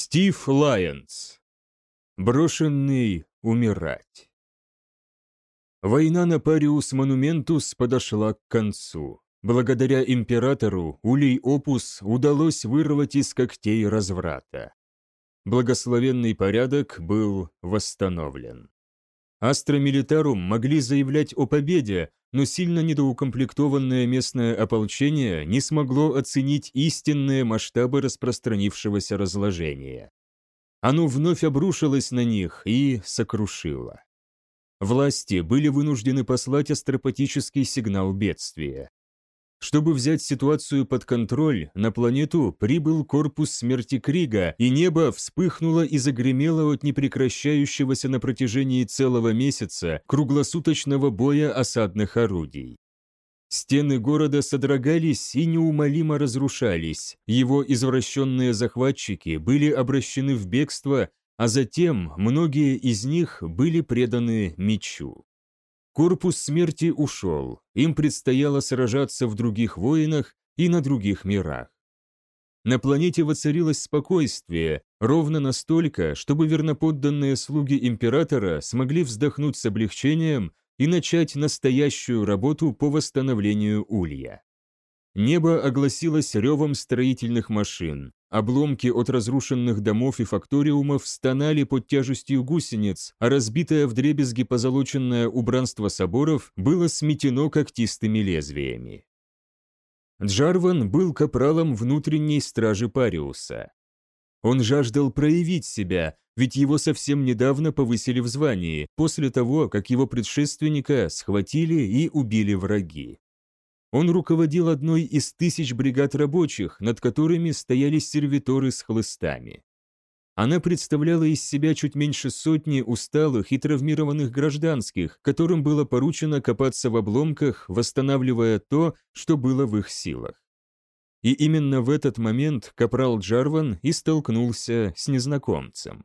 Стив Лайонс. Брошенный умирать. Война на Париус Монументус подошла к концу. Благодаря императору Улей Опус удалось вырвать из когтей разврата. Благословенный порядок был восстановлен. Астра Милитарум могли заявлять о победе, но сильно недоукомплектованное местное ополчение не смогло оценить истинные масштабы распространившегося разложения. Оно вновь обрушилось на них и сокрушило. Власти были вынуждены послать астропатический сигнал бедствия. Чтобы взять ситуацию под контроль, на планету прибыл корпус смерти Крига, и небо вспыхнуло и загремело от непрекращающегося на протяжении целого месяца круглосуточного боя осадных орудий. Стены города содрогались и неумолимо разрушались, его извращенные захватчики были обращены в бегство, а затем многие из них были преданы мечу. Корпус смерти ушел, им предстояло сражаться в других войнах и на других мирах. На планете воцарилось спокойствие, ровно настолько, чтобы верноподданные слуги императора смогли вздохнуть с облегчением и начать настоящую работу по восстановлению улья. Небо огласилось ревом строительных машин, Обломки от разрушенных домов и факториумов стонали под тяжестью гусениц, а разбитое вдребезги позолоченное убранство соборов было сметено когтистыми лезвиями. Джарван был капралом внутренней стражи Париуса. Он жаждал проявить себя, ведь его совсем недавно повысили в звании, после того, как его предшественника схватили и убили враги. Он руководил одной из тысяч бригад рабочих, над которыми стояли сервиторы с хлыстами. Она представляла из себя чуть меньше сотни усталых и травмированных гражданских, которым было поручено копаться в обломках, восстанавливая то, что было в их силах. И именно в этот момент капрал Джарван и столкнулся с незнакомцем.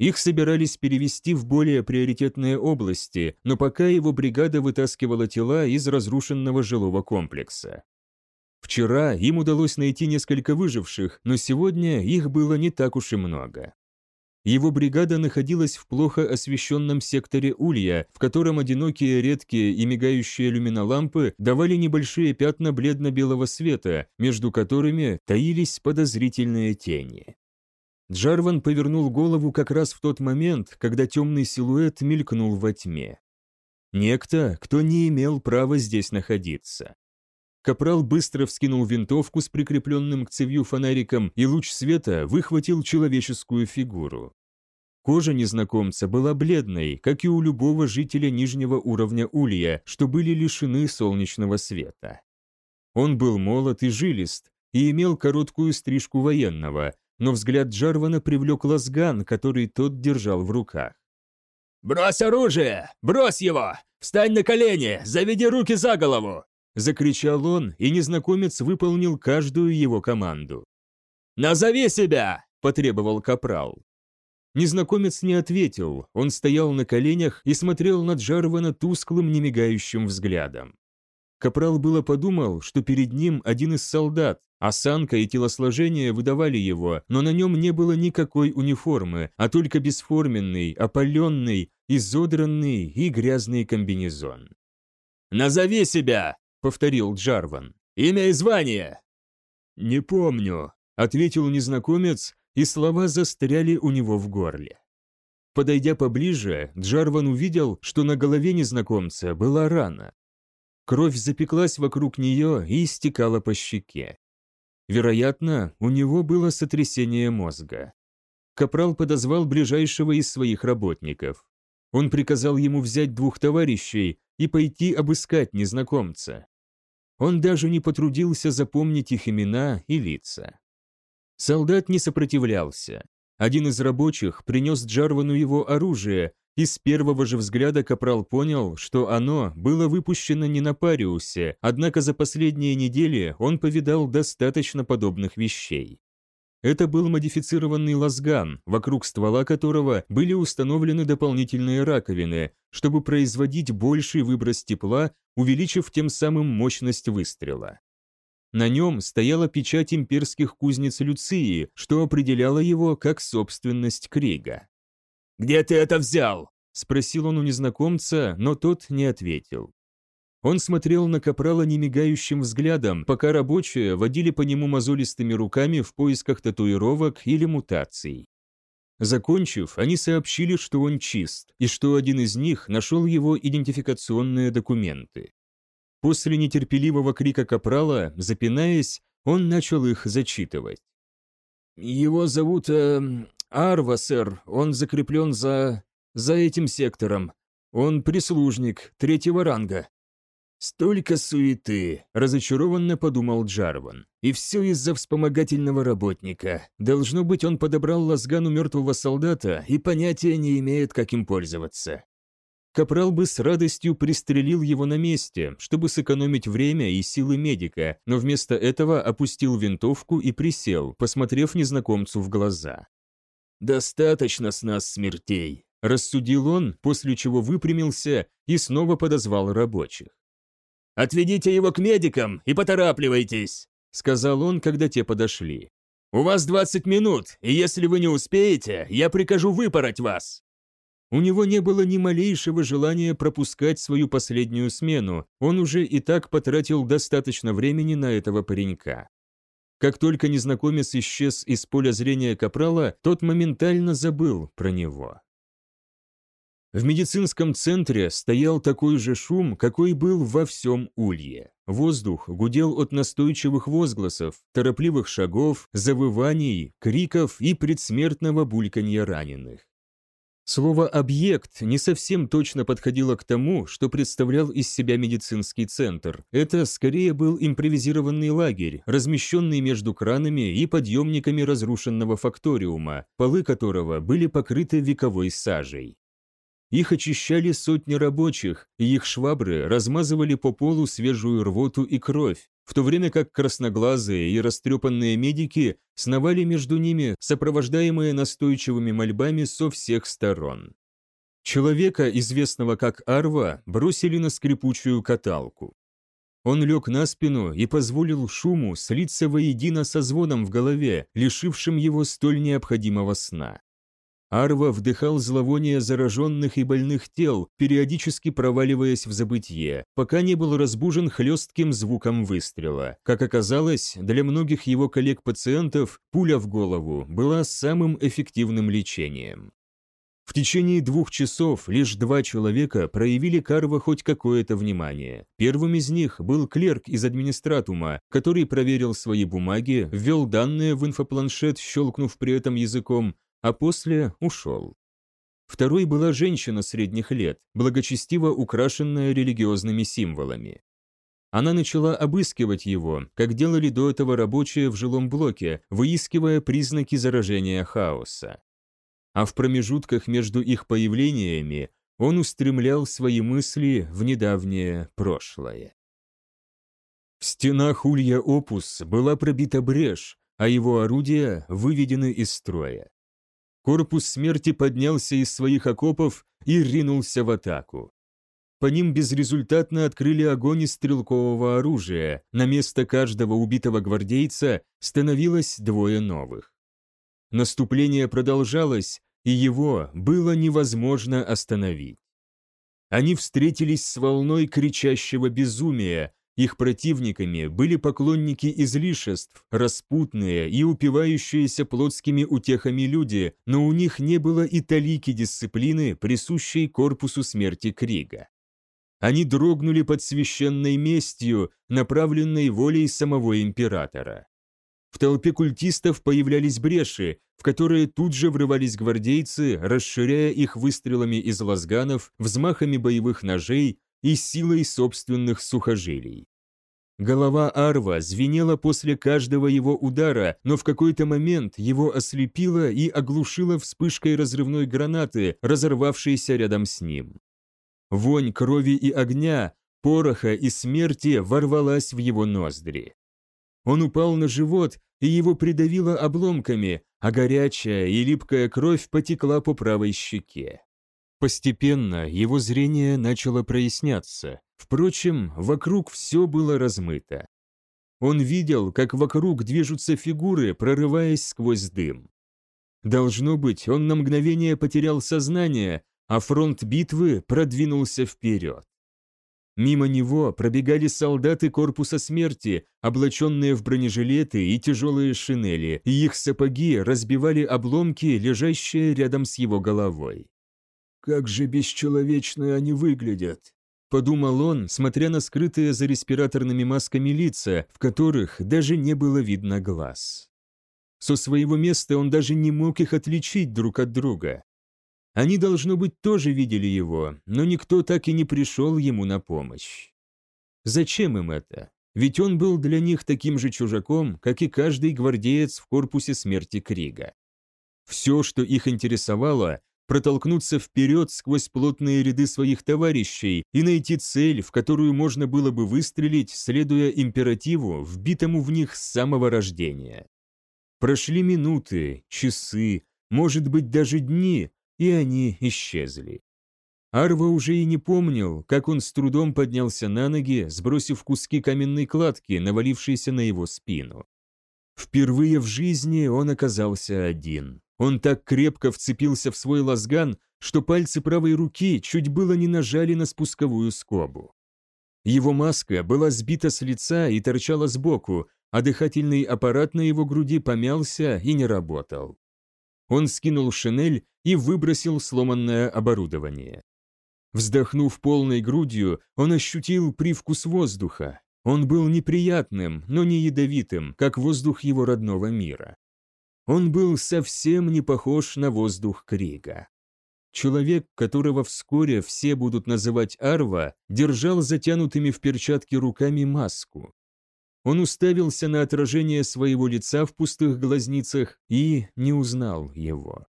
Их собирались перевести в более приоритетные области, но пока его бригада вытаскивала тела из разрушенного жилого комплекса. Вчера им удалось найти несколько выживших, но сегодня их было не так уж и много. Его бригада находилась в плохо освещенном секторе Улья, в котором одинокие, редкие и мигающие люминолампы давали небольшие пятна бледно-белого света, между которыми таились подозрительные тени. Джарван повернул голову как раз в тот момент, когда темный силуэт мелькнул во тьме. Некто, кто не имел права здесь находиться. Капрал быстро вскинул винтовку с прикрепленным к цевью фонариком, и луч света выхватил человеческую фигуру. Кожа незнакомца была бледной, как и у любого жителя нижнего уровня улья, что были лишены солнечного света. Он был молод и жилист, и имел короткую стрижку военного, но взгляд Джарвана привлек лазган, который тот держал в руках. «Брось оружие! Брось его! Встань на колени! Заведи руки за голову!» Закричал он, и незнакомец выполнил каждую его команду. «Назови себя!» – потребовал Капрал. Незнакомец не ответил, он стоял на коленях и смотрел на Джарвана тусклым, немигающим взглядом. Капрал было подумал, что перед ним один из солдат, Осанка и телосложение выдавали его, но на нем не было никакой униформы, а только бесформенный, опаленный, изодранный и грязный комбинезон. «Назови себя!» — повторил Джарван. «Имя и звание!» «Не помню», — ответил незнакомец, и слова застряли у него в горле. Подойдя поближе, Джарван увидел, что на голове незнакомца была рана. Кровь запеклась вокруг нее и истекала по щеке. Вероятно, у него было сотрясение мозга. Капрал подозвал ближайшего из своих работников. Он приказал ему взять двух товарищей и пойти обыскать незнакомца. Он даже не потрудился запомнить их имена и лица. Солдат не сопротивлялся. Один из рабочих принес Джарвану его оружие, и с первого же взгляда Капрал понял, что оно было выпущено не на Париусе, однако за последние недели он повидал достаточно подобных вещей. Это был модифицированный лазган, вокруг ствола которого были установлены дополнительные раковины, чтобы производить больший выброс тепла, увеличив тем самым мощность выстрела. На нем стояла печать имперских кузнец Люции, что определяло его как собственность Крига. «Где ты это взял?» – спросил он у незнакомца, но тот не ответил. Он смотрел на Капрала немигающим взглядом, пока рабочие водили по нему мозолистыми руками в поисках татуировок или мутаций. Закончив, они сообщили, что он чист, и что один из них нашел его идентификационные документы. После нетерпеливого крика Капрала, запинаясь, он начал их зачитывать. «Его зовут э, Арва, сэр. Он закреплен за... за этим сектором. Он прислужник, третьего ранга». «Столько суеты!» – разочарованно подумал Джарван. «И все из-за вспомогательного работника. Должно быть, он подобрал лазгану мертвого солдата и понятия не имеет, как им пользоваться». Капрал бы с радостью пристрелил его на месте, чтобы сэкономить время и силы медика, но вместо этого опустил винтовку и присел, посмотрев незнакомцу в глаза. «Достаточно с нас смертей», – рассудил он, после чего выпрямился и снова подозвал рабочих. «Отведите его к медикам и поторапливайтесь», — сказал он, когда те подошли. «У вас 20 минут, и если вы не успеете, я прикажу выпороть вас». У него не было ни малейшего желания пропускать свою последнюю смену, он уже и так потратил достаточно времени на этого паренька. Как только незнакомец исчез из поля зрения Капрала, тот моментально забыл про него. В медицинском центре стоял такой же шум, какой был во всем улье. Воздух гудел от настойчивых возгласов, торопливых шагов, завываний, криков и предсмертного бульканья раненых. Слово «объект» не совсем точно подходило к тому, что представлял из себя медицинский центр. Это скорее был импровизированный лагерь, размещенный между кранами и подъемниками разрушенного факториума, полы которого были покрыты вековой сажей. Их очищали сотни рабочих, и их швабры размазывали по полу свежую рвоту и кровь, в то время как красноглазые и растрепанные медики сновали между ними, сопровождаемые настойчивыми мольбами со всех сторон. Человека, известного как Арва, бросили на скрипучую каталку. Он лег на спину и позволил шуму слиться воедино со звоном в голове, лишившим его столь необходимого сна. Арва вдыхал зловоние зараженных и больных тел, периодически проваливаясь в забытье, пока не был разбужен хлестким звуком выстрела. Как оказалось, для многих его коллег-пациентов пуля в голову была самым эффективным лечением. В течение двух часов лишь два человека проявили Карва хоть какое-то внимание. Первым из них был клерк из администратума, который проверил свои бумаги, ввел данные в инфопланшет, щелкнув при этом языком, а после ушел. Второй была женщина средних лет, благочестиво украшенная религиозными символами. Она начала обыскивать его, как делали до этого рабочие в жилом блоке, выискивая признаки заражения хаоса. А в промежутках между их появлениями он устремлял свои мысли в недавнее прошлое. В стенах улья Опус была пробита брешь, а его орудия выведены из строя. Корпус смерти поднялся из своих окопов и ринулся в атаку. По ним безрезультатно открыли огонь из стрелкового оружия, на место каждого убитого гвардейца становилось двое новых. Наступление продолжалось, и его было невозможно остановить. Они встретились с волной кричащего безумия, их противниками были поклонники излишеств, распутные и упивающиеся плотскими утехами люди, но у них не было и талики дисциплины, присущей корпусу смерти Крига. Они дрогнули под священной местью, направленной волей самого императора. В толпе культистов появлялись бреши, в которые тут же врывались гвардейцы, расширяя их выстрелами из лазганов, взмахами боевых ножей и силой собственных сухожилий. Голова Арва звенела после каждого его удара, но в какой-то момент его ослепило и оглушило вспышкой разрывной гранаты, разорвавшейся рядом с ним. Вонь крови и огня, пороха и смерти ворвалась в его ноздри. Он упал на живот, и его придавило обломками, а горячая и липкая кровь потекла по правой щеке. Постепенно его зрение начало проясняться. Впрочем, вокруг все было размыто. Он видел, как вокруг движутся фигуры, прорываясь сквозь дым. Должно быть, он на мгновение потерял сознание, а фронт битвы продвинулся вперед. Мимо него пробегали солдаты корпуса смерти, облаченные в бронежилеты и тяжелые шинели, и их сапоги разбивали обломки, лежащие рядом с его головой. «Как же бесчеловечно они выглядят!» – подумал он, смотря на скрытые за респираторными масками лица, в которых даже не было видно глаз. Со своего места он даже не мог их отличить друг от друга. Они, должно быть, тоже видели его, но никто так и не пришел ему на помощь. Зачем им это? Ведь он был для них таким же чужаком, как и каждый гвардеец в корпусе смерти Крига. Все, что их интересовало, протолкнуться вперед сквозь плотные ряды своих товарищей и найти цель, в которую можно было бы выстрелить, следуя императиву, вбитому в них с самого рождения. Прошли минуты, часы, может быть даже дни, и они исчезли. Арва уже и не помнил, как он с трудом поднялся на ноги, сбросив куски каменной кладки, навалившиеся на его спину. Впервые в жизни он оказался один. Он так крепко вцепился в свой лазган, что пальцы правой руки чуть было не нажали на спусковую скобу. Его маска была сбита с лица и торчала сбоку, а дыхательный аппарат на его груди помялся и не работал. Он скинул шинель и выбросил сломанное оборудование. Вздохнув полной грудью, он ощутил привкус воздуха. Он был неприятным, но не ядовитым, как воздух его родного мира. Он был совсем не похож на воздух Крига. Человек, которого вскоре все будут называть Арва, держал затянутыми в перчатки руками маску. Он уставился на отражение своего лица в пустых глазницах и не узнал его.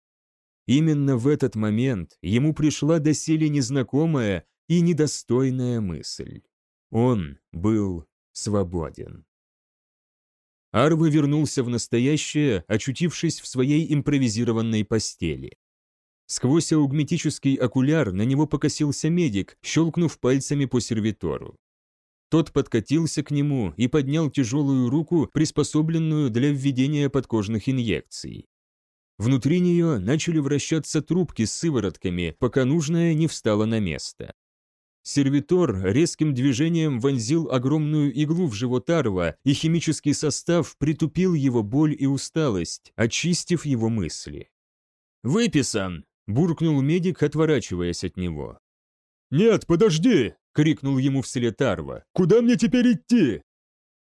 Именно в этот момент ему пришла доселе незнакомая и недостойная мысль. Он был свободен. Арва вернулся в настоящее, очутившись в своей импровизированной постели. Сквозь аугметический окуляр на него покосился медик, щелкнув пальцами по сервитору. Тот подкатился к нему и поднял тяжелую руку, приспособленную для введения подкожных инъекций. Внутри нее начали вращаться трубки с сыворотками, пока нужная не встала на место. Сервитор резким движением вонзил огромную иглу в живот Арва, и химический состав притупил его боль и усталость, очистив его мысли. «Выписан!» – буркнул медик, отворачиваясь от него. «Нет, подожди!» крикнул ему вслед Арва. «Куда мне теперь идти?»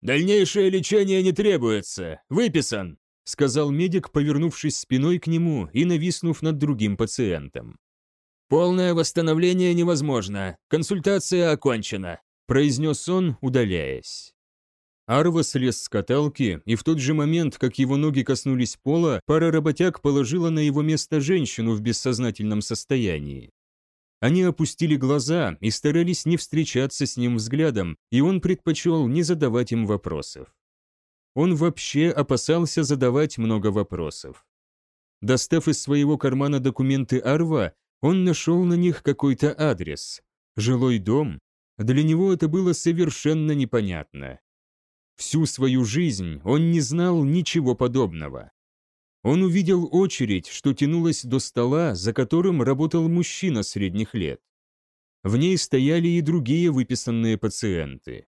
«Дальнейшее лечение не требуется. Выписан», сказал медик, повернувшись спиной к нему и нависнув над другим пациентом. «Полное восстановление невозможно. Консультация окончена», произнес он, удаляясь. Арва слез с каталки, и в тот же момент, как его ноги коснулись пола, пара работяг положила на его место женщину в бессознательном состоянии. Они опустили глаза и старались не встречаться с ним взглядом, и он предпочел не задавать им вопросов. Он вообще опасался задавать много вопросов. Достав из своего кармана документы Арва, он нашел на них какой-то адрес. Жилой дом? Для него это было совершенно непонятно. Всю свою жизнь он не знал ничего подобного. Он увидел очередь, что тянулась до стола, за которым работал мужчина средних лет. В ней стояли и другие выписанные пациенты.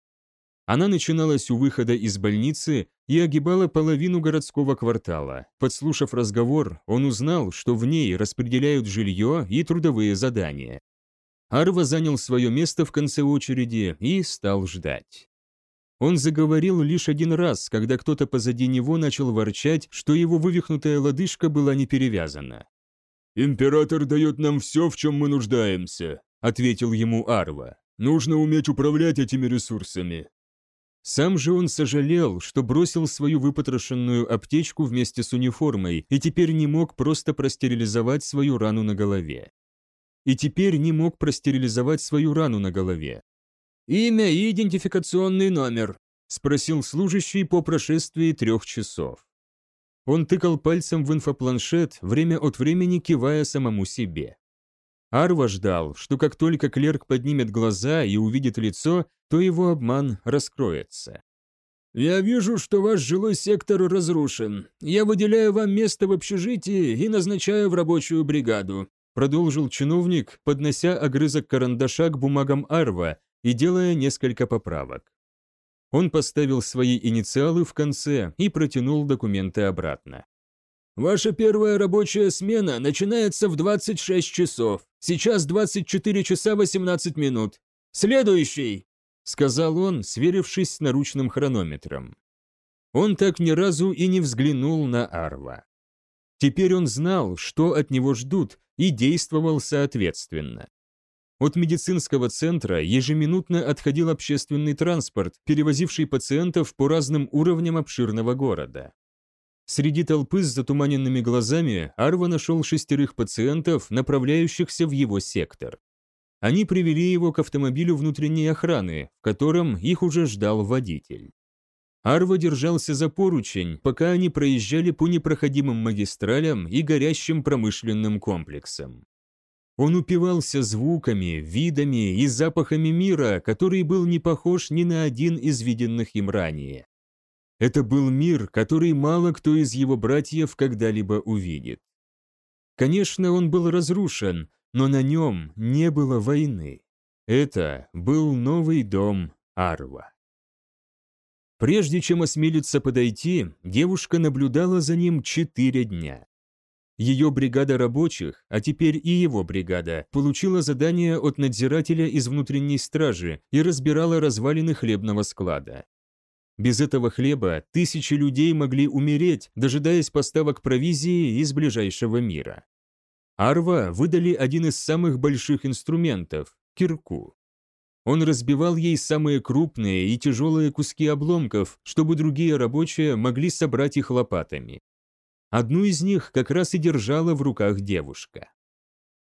Она начиналась у выхода из больницы и огибала половину городского квартала. Подслушав разговор, он узнал, что в ней распределяют жилье и трудовые задания. Арва занял свое место в конце очереди и стал ждать. Он заговорил лишь один раз, когда кто-то позади него начал ворчать, что его вывихнутая лодыжка была не перевязана. «Император дает нам все, в чем мы нуждаемся», — ответил ему Арва. «Нужно уметь управлять этими ресурсами». Сам же он сожалел, что бросил свою выпотрошенную аптечку вместе с униформой и теперь не мог просто простерилизовать свою рану на голове. И теперь не мог простерилизовать свою рану на голове. «Имя и идентификационный номер», – спросил служащий по прошествии трех часов. Он тыкал пальцем в инфопланшет, время от времени кивая самому себе. Арва ждал, что как только клерк поднимет глаза и увидит лицо, то его обман раскроется. «Я вижу, что ваш жилой сектор разрушен. Я выделяю вам место в общежитии и назначаю в рабочую бригаду», продолжил чиновник, поднося огрызок карандаша к бумагам Арва и делая несколько поправок. Он поставил свои инициалы в конце и протянул документы обратно. «Ваша первая рабочая смена начинается в 26 часов. Сейчас 24 часа 18 минут. Следующий!» сказал он, сверившись с наручным хронометром. Он так ни разу и не взглянул на Арва. Теперь он знал, что от него ждут, и действовал соответственно. От медицинского центра ежеминутно отходил общественный транспорт, перевозивший пациентов по разным уровням обширного города. Среди толпы с затуманенными глазами Арва нашел шестерых пациентов, направляющихся в его сектор. Они привели его к автомобилю внутренней охраны, в котором их уже ждал водитель. Арва держался за поручень, пока они проезжали по непроходимым магистралям и горящим промышленным комплексам. Он упивался звуками, видами и запахами мира, который был не похож ни на один из виденных им ранее. Это был мир, который мало кто из его братьев когда-либо увидит. Конечно, он был разрушен, но на нем не было войны. Это был новый дом Арва. Прежде чем осмелиться подойти, девушка наблюдала за ним четыре дня. Ее бригада рабочих, а теперь и его бригада, получила задание от надзирателя из внутренней стражи и разбирала развалины хлебного склада. Без этого хлеба тысячи людей могли умереть, дожидаясь поставок провизии из ближайшего мира. Арва выдали один из самых больших инструментов – кирку. Он разбивал ей самые крупные и тяжелые куски обломков, чтобы другие рабочие могли собрать их лопатами. Одну из них как раз и держала в руках девушка.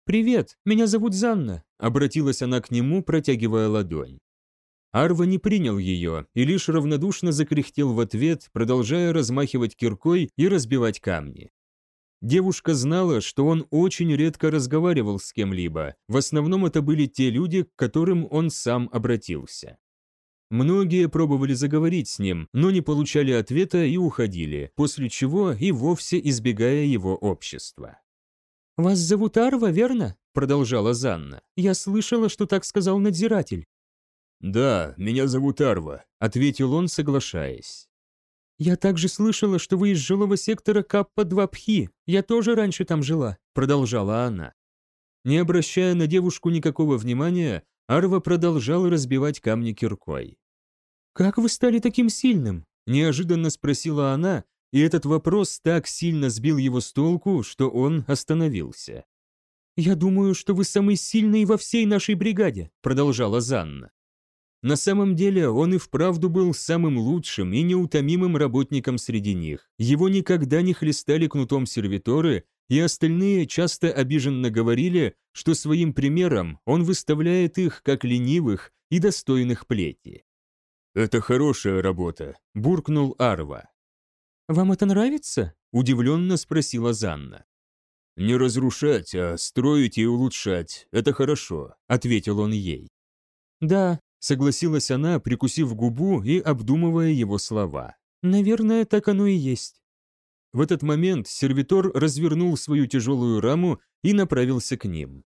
«Привет, меня зовут Занна», – обратилась она к нему, протягивая ладонь. Арва не принял ее и лишь равнодушно закряхтел в ответ, продолжая размахивать киркой и разбивать камни. Девушка знала, что он очень редко разговаривал с кем-либо, в основном это были те люди, к которым он сам обратился. Многие пробовали заговорить с ним, но не получали ответа и уходили, после чего и вовсе избегая его общества. «Вас зовут Арва, верно?» – продолжала Занна. «Я слышала, что так сказал надзиратель». «Да, меня зовут Арва», – ответил он, соглашаясь. «Я также слышала, что вы из жилого сектора Каппа-2 Я тоже раньше там жила», — продолжала она. Не обращая на девушку никакого внимания, Арва продолжал разбивать камни киркой. «Как вы стали таким сильным?» – неожиданно спросила она, и этот вопрос так сильно сбил его с толку, что он остановился. «Я думаю, что вы самый сильный во всей нашей бригаде», – продолжала Занна. На самом деле он и вправду был самым лучшим и неутомимым работником среди них. Его никогда не хлестали кнутом сервиторы, и остальные часто обиженно говорили, что своим примером он выставляет их как ленивых и достойных плети. «Это хорошая работа», – буркнул Арва. «Вам это нравится?» – удивленно спросила Занна. «Не разрушать, а строить и улучшать – это хорошо», – ответил он ей. «Да, согласилась она, прикусив губу и обдумывая его слова. «Наверное, так оно и есть». В этот момент сервитор развернул свою тяжелую раму и направился к ним.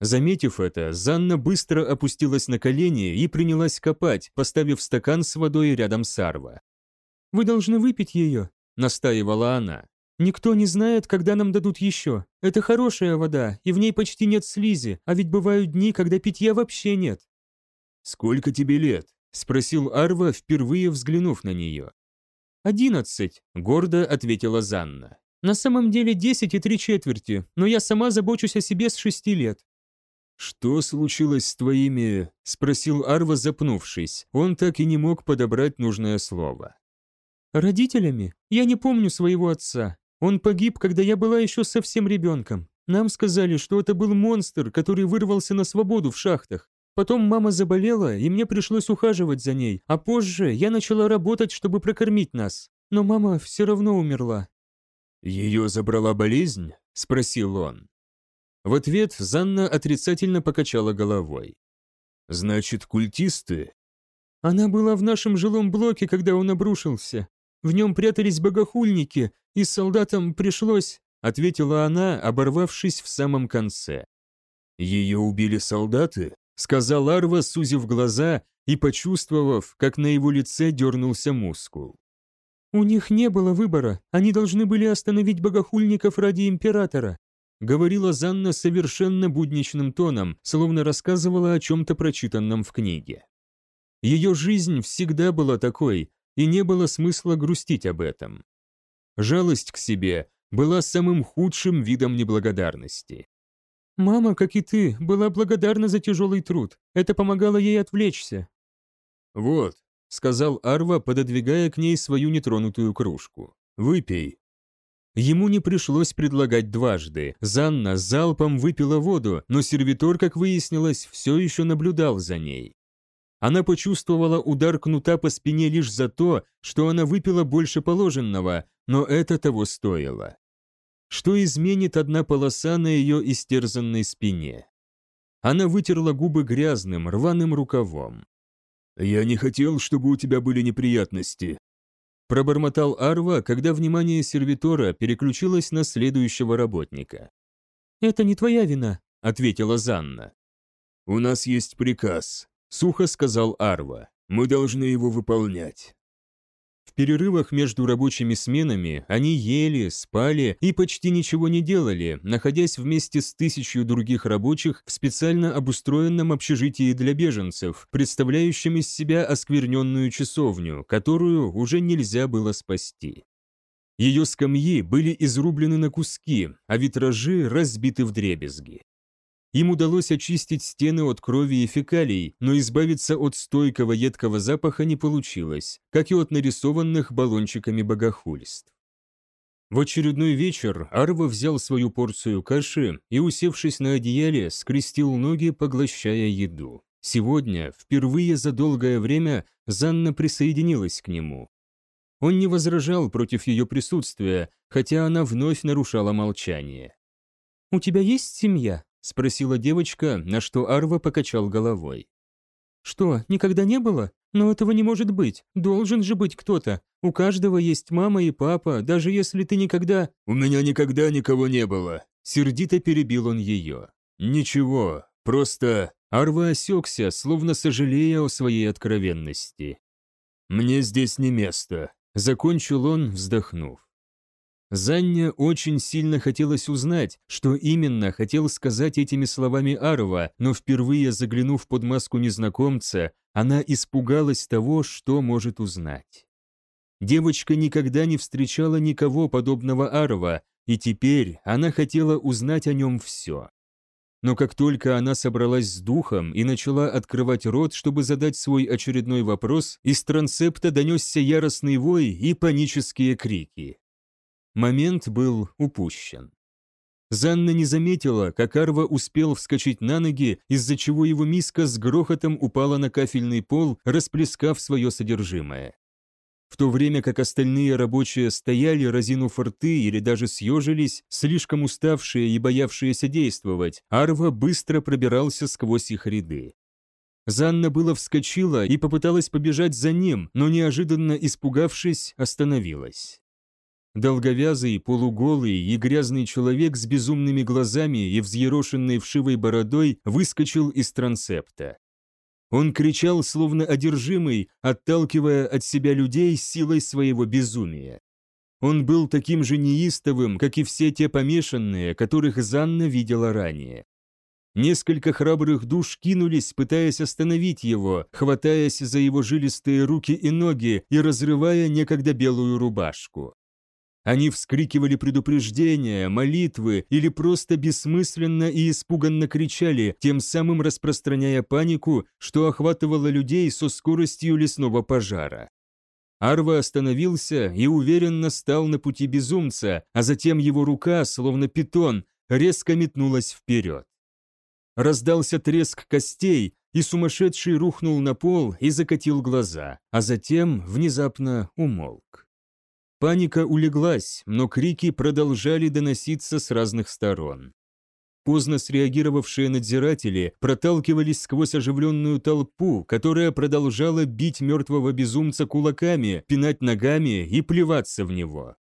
Заметив это, Занна быстро опустилась на колени и принялась копать, поставив стакан с водой рядом с Арва. «Вы должны выпить ее», — настаивала она. «Никто не знает, когда нам дадут еще. Это хорошая вода, и в ней почти нет слизи, а ведь бывают дни, когда питья вообще нет. «Сколько тебе лет?» – спросил Арва, впервые взглянув на нее. «Одиннадцать», – гордо ответила Занна. «На самом деле десять и три четверти, но я сама забочусь о себе с шести лет». «Что случилось с твоими...» – спросил Арва, запнувшись. Он так и не мог подобрать нужное слово. «Родителями? Я не помню своего отца. Он погиб, когда я была еще совсем ребенком. Нам сказали, что это был монстр, который вырвался на свободу в шахтах. Потом мама заболела, и мне пришлось ухаживать за ней, а позже я начала работать, чтобы прокормить нас. Но мама все равно умерла». «Ее забрала болезнь?» – спросил он. В ответ Занна отрицательно покачала головой. «Значит, культисты?» Она была в нашем жилом блоке, когда он обрушился. В нем прятались богохульники, и солдатам пришлось...» — ответила она, оборвавшись в самом конце. «Ее убили солдаты?» — сказал Арва, сузив глаза и почувствовав, как на его лице дернулся мускул. «У них не было выбора, они должны были остановить богохульников ради императора», говорила Занна совершенно будничным тоном, словно рассказывала о чем-то прочитанном в книге. Ее жизнь всегда была такой, и не было смысла грустить об этом. Жалость к себе была самым худшим видом неблагодарности. «Мама, как и ты, была благодарна за тяжелый труд. Это помогало ей отвлечься». «Вот», — сказал Арва, пододвигая к ней свою нетронутую кружку. «Выпей». Ему не пришлось предлагать дважды. Занна залпом выпила воду, но сервитор, как выяснилось, все еще наблюдал за ней. Она почувствовала удар кнута по спине лишь за то, что она выпила больше положенного, но это того стоило. Что изменит одна полоса на ее истерзанной спине? Она вытерла губы грязным, рваным рукавом. «Я не хотел, чтобы у тебя были неприятности», пробормотал Арва, когда внимание сервитора переключилось на следующего работника. «Это не твоя вина», — ответила Занна. «У нас есть приказ», — сухо сказал Арва. «Мы должны его выполнять». Перерывах между рабочими сменами они ели, спали и почти ничего не делали, находясь вместе с тысячью других рабочих в специально обустроенном общежитии для беженцев, представляющем из себя оскверненную часовню, которую уже нельзя было спасти. Ее скамьи были изрублены на куски, а витражи разбиты в дребезги. Им удалось очистить стены от крови и фекалий, но избавиться от стойкого едкого запаха не получилось, как и от нарисованных баллончиками богохульств. В очередной вечер Арва взял свою порцию каши и, усевшись на одеяле, скрестил ноги, поглощая еду. Сегодня, впервые за долгое время, Занна присоединилась к нему. Он не возражал против ее присутствия, хотя она вновь нарушала молчание. «У тебя есть семья?» — спросила девочка, на что Арва покачал головой. «Что, никогда не было? Но этого не может быть. Должен же быть кто-то. У каждого есть мама и папа, даже если ты никогда...» «У меня никогда никого не было», — сердито перебил он ее. «Ничего, просто...» Арва осекся, словно сожалея о своей откровенности. «Мне здесь не место», — закончил он, вздохнув. Занне очень сильно хотелось узнать, что именно хотел сказать этими словами Арва, но впервые заглянув под маску незнакомца, она испугалась того, что может узнать. Девочка никогда не встречала никого подобного Арва, и теперь она хотела узнать о нем все. Но как только она собралась с духом и начала открывать рот, чтобы задать свой очередной вопрос, из трансепта донесся яростный вой и панические крики. Момент был упущен. Занна не заметила, как Арва успел вскочить на ноги, из-за чего его миска с грохотом упала на кафельный пол, расплескав свое содержимое. В то время как остальные рабочие стояли, разинув рты или даже съежились, слишком уставшие и боявшиеся действовать, Арва быстро пробирался сквозь их ряды. Занна было вскочила и попыталась побежать за ним, но неожиданно испугавшись, остановилась. Долговязый, полуголый и грязный человек с безумными глазами и взъерошенной вшивой бородой выскочил из трансепта. Он кричал, словно одержимый, отталкивая от себя людей силой своего безумия. Он был таким же неистовым, как и все те помешанные, которых Занна видела ранее. Несколько храбрых душ кинулись, пытаясь остановить его, хватаясь за его жилистые руки и ноги и разрывая некогда белую рубашку. Они вскрикивали предупреждения, молитвы или просто бессмысленно и испуганно кричали, тем самым распространяя панику, что охватывало людей со скоростью лесного пожара. Арва остановился и уверенно стал на пути безумца, а затем его рука, словно питон, резко метнулась вперед. Раздался треск костей, и сумасшедший рухнул на пол и закатил глаза, а затем внезапно умолк. Паника улеглась, но крики продолжали доноситься с разных сторон. Поздно среагировавшие надзиратели проталкивались сквозь оживленную толпу, которая продолжала бить мертвого безумца кулаками, пинать ногами и плеваться в него.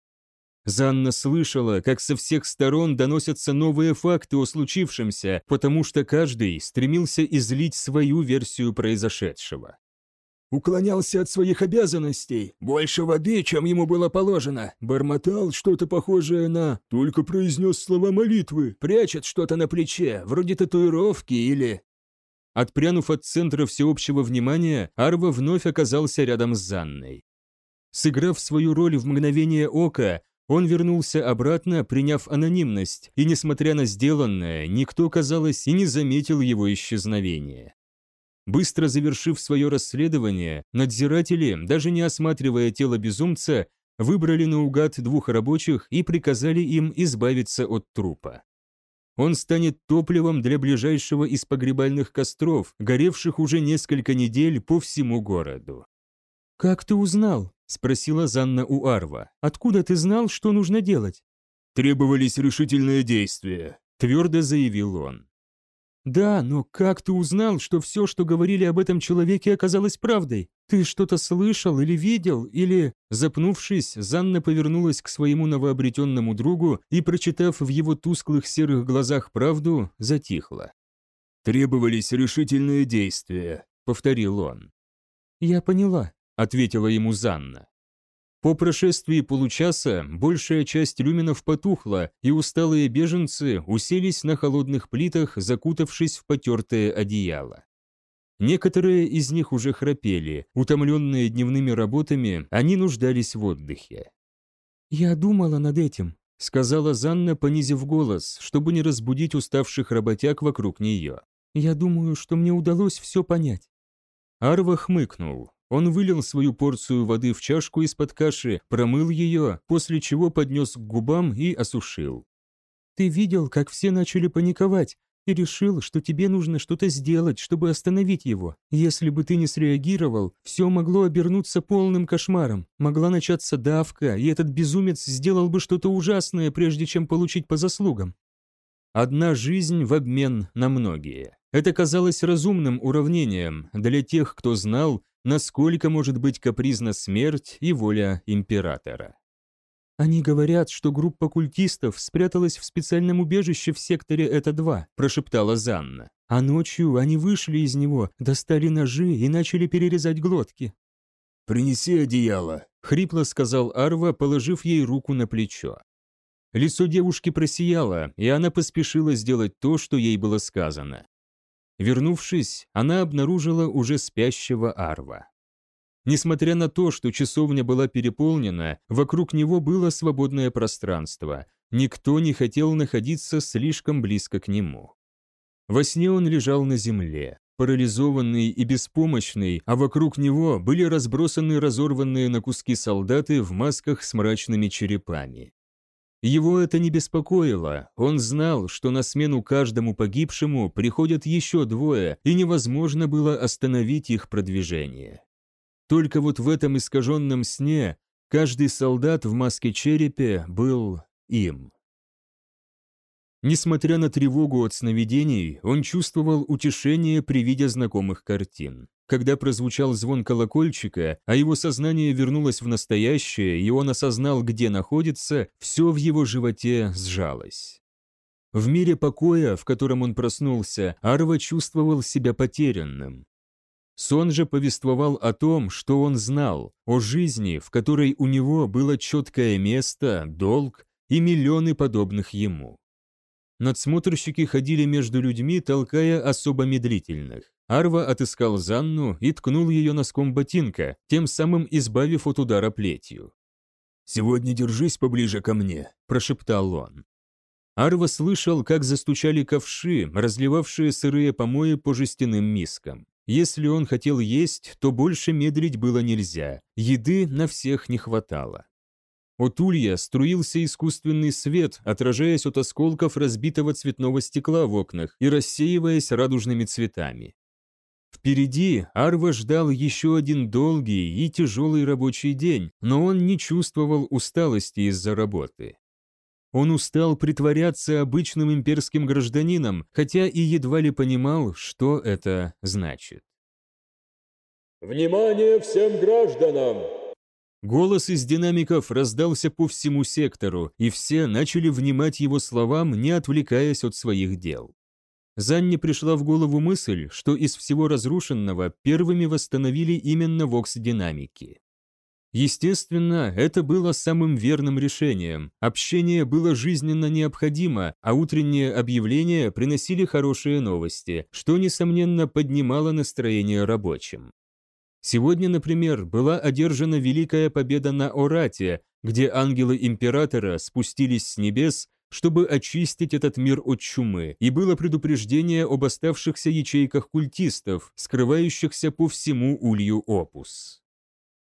Занна слышала, как со всех сторон доносятся новые факты о случившемся, потому что каждый стремился излить свою версию произошедшего. Уклонялся от своих обязанностей, больше воды, чем ему было положено. Бормотал что-то похожее на «только произнес слова молитвы», прячет что-то на плече, вроде татуировки или... Отпрянув от центра всеобщего внимания, Арва вновь оказался рядом с Занной. Сыграв свою роль в мгновение ока, он вернулся обратно, приняв анонимность, и, несмотря на сделанное, никто, казалось, и не заметил его исчезновения. Быстро завершив свое расследование, надзиратели, даже не осматривая тело безумца, выбрали наугад двух рабочих и приказали им избавиться от трупа. Он станет топливом для ближайшего из погребальных костров, горевших уже несколько недель по всему городу. «Как ты узнал?» — спросила Занна у Арва. «Откуда ты знал, что нужно делать?» «Требовались решительные действия», — твердо заявил он. «Да, но как ты узнал, что все, что говорили об этом человеке, оказалось правдой? Ты что-то слышал или видел, или...» Запнувшись, Занна повернулась к своему новообретенному другу и, прочитав в его тусклых серых глазах правду, затихла. «Требовались решительные действия», — повторил он. «Я поняла», — ответила ему Занна. По прошествии получаса большая часть люминов потухла, и усталые беженцы уселись на холодных плитах, закутавшись в потертое одеяло. Некоторые из них уже храпели, утомленные дневными работами, они нуждались в отдыхе. «Я думала над этим», — сказала Занна, понизив голос, чтобы не разбудить уставших работяг вокруг нее. «Я думаю, что мне удалось все понять». Арва хмыкнул. Он вылил свою порцию воды в чашку из-под каши, промыл ее, после чего поднес к губам и осушил. «Ты видел, как все начали паниковать, и решил, что тебе нужно что-то сделать, чтобы остановить его. Если бы ты не среагировал, все могло обернуться полным кошмаром. Могла начаться давка, и этот безумец сделал бы что-то ужасное, прежде чем получить по заслугам. Одна жизнь в обмен на многие. Это казалось разумным уравнением для тех, кто знал, насколько может быть капризна смерть и воля императора. «Они говорят, что группа культистов спряталась в специальном убежище в секторе Это-2», прошептала Занна. «А ночью они вышли из него, достали ножи и начали перерезать глотки». «Принеси одеяло», — хрипло сказал Арва, положив ей руку на плечо. Лицо девушки просияло, и она поспешила сделать то, что ей было сказано. Вернувшись, она обнаружила уже спящего Арва. Несмотря на то, что часовня была переполнена, вокруг него было свободное пространство. Никто не хотел находиться слишком близко к нему. Во сне он лежал на земле, парализованный и беспомощный, а вокруг него были разбросаны разорванные на куски солдаты в масках с мрачными черепами. Его это не беспокоило, он знал, что на смену каждому погибшему приходят еще двое, и невозможно было остановить их продвижение. Только вот в этом искаженном сне каждый солдат в маске черепе был им. Несмотря на тревогу от сновидений, он чувствовал утешение при виде знакомых картин. Когда прозвучал звон колокольчика, а его сознание вернулось в настоящее, и он осознал, где находится, все в его животе сжалось. В мире покоя, в котором он проснулся, Арва чувствовал себя потерянным. Сон же повествовал о том, что он знал, о жизни, в которой у него было четкое место, долг и миллионы подобных ему. Надсмотрщики ходили между людьми, толкая особо медлительных. Арва отыскал Занну и ткнул ее носком ботинка, тем самым избавив от удара плетью. «Сегодня держись поближе ко мне», – прошептал он. Арва слышал, как застучали ковши, разливавшие сырые помои по жестяным мискам. Если он хотел есть, то больше медлить было нельзя, еды на всех не хватало. От улья струился искусственный свет, отражаясь от осколков разбитого цветного стекла в окнах и рассеиваясь радужными цветами. Впереди Арва ждал еще один долгий и тяжелый рабочий день, но он не чувствовал усталости из-за работы. Он устал притворяться обычным имперским гражданином, хотя и едва ли понимал, что это значит. «Внимание всем гражданам!» Голос из динамиков раздался по всему сектору, и все начали внимать его словам, не отвлекаясь от своих дел. Занне пришла в голову мысль, что из всего разрушенного первыми восстановили именно вокс-динамики. Естественно, это было самым верным решением. Общение было жизненно необходимо, а утренние объявления приносили хорошие новости, что, несомненно, поднимало настроение рабочим. Сегодня, например, была одержана Великая Победа на Орате, где ангелы Императора спустились с небес, чтобы очистить этот мир от чумы, и было предупреждение об оставшихся ячейках культистов, скрывающихся по всему улью Опус.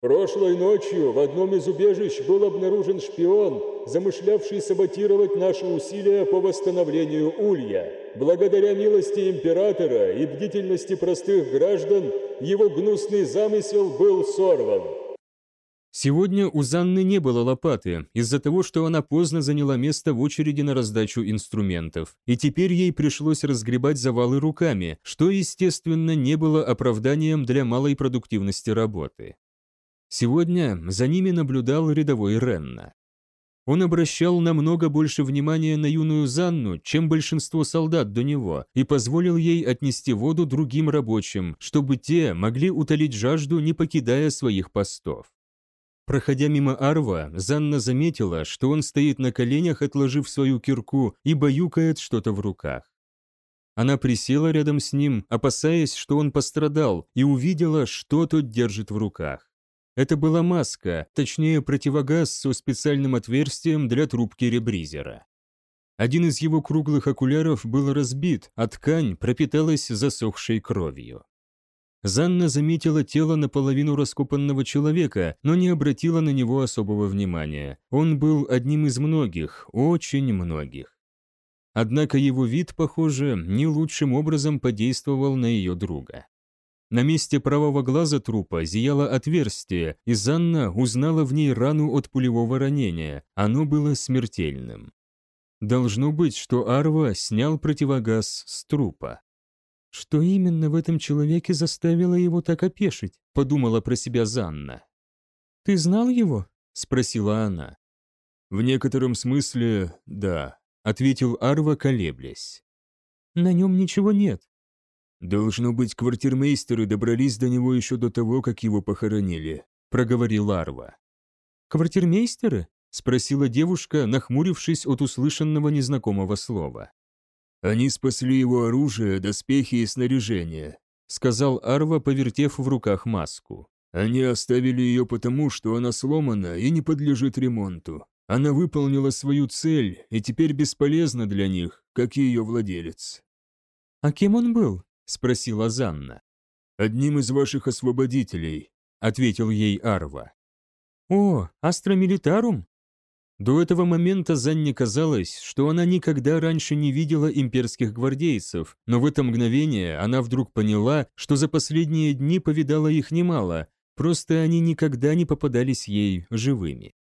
Прошлой ночью в одном из убежищ был обнаружен шпион, замышлявший саботировать наши усилия по восстановлению Улья. Благодаря милости императора и бдительности простых граждан, его гнусный замысел был сорван. Сегодня у Занны не было лопаты, из-за того, что она поздно заняла место в очереди на раздачу инструментов, и теперь ей пришлось разгребать завалы руками, что, естественно, не было оправданием для малой продуктивности работы. Сегодня за ними наблюдал рядовой Ренна. Он обращал намного больше внимания на юную Занну, чем большинство солдат до него, и позволил ей отнести воду другим рабочим, чтобы те могли утолить жажду, не покидая своих постов. Проходя мимо Арва, Занна заметила, что он стоит на коленях, отложив свою кирку, и баюкает что-то в руках. Она присела рядом с ним, опасаясь, что он пострадал, и увидела, что тот держит в руках. Это была маска, точнее противогаз со специальным отверстием для трубки ребризера. Один из его круглых окуляров был разбит, а ткань пропиталась засохшей кровью. Занна заметила тело наполовину раскопанного человека, но не обратила на него особого внимания. Он был одним из многих, очень многих. Однако его вид, похоже, не лучшим образом подействовал на ее друга. На месте правого глаза трупа зияло отверстие, и Занна узнала в ней рану от пулевого ранения. Оно было смертельным. Должно быть, что Арва снял противогаз с трупа. «Что именно в этом человеке заставило его так опешить?» – подумала про себя Занна. «Ты знал его?» – спросила она. «В некотором смысле, да», – ответил Арва, колеблясь. «На нем ничего нет. «Должно быть, квартирмейстеры добрались до него еще до того, как его похоронили», — проговорил Арва. «Квартирмейстеры?» — спросила девушка, нахмурившись от услышанного незнакомого слова. «Они спасли его оружие, доспехи и снаряжение», — сказал Арва, повертев в руках маску. «Они оставили ее потому, что она сломана и не подлежит ремонту. Она выполнила свою цель и теперь бесполезна для них, как и ее владелец». «А кем он был?» спросила Занна. «Одним из ваших освободителей», — ответил ей Арва. «О, Астра Милитарум?» До этого момента Занне казалось, что она никогда раньше не видела имперских гвардейцев, но в это мгновение она вдруг поняла, что за последние дни повидала их немало, просто они никогда не попадались ей живыми.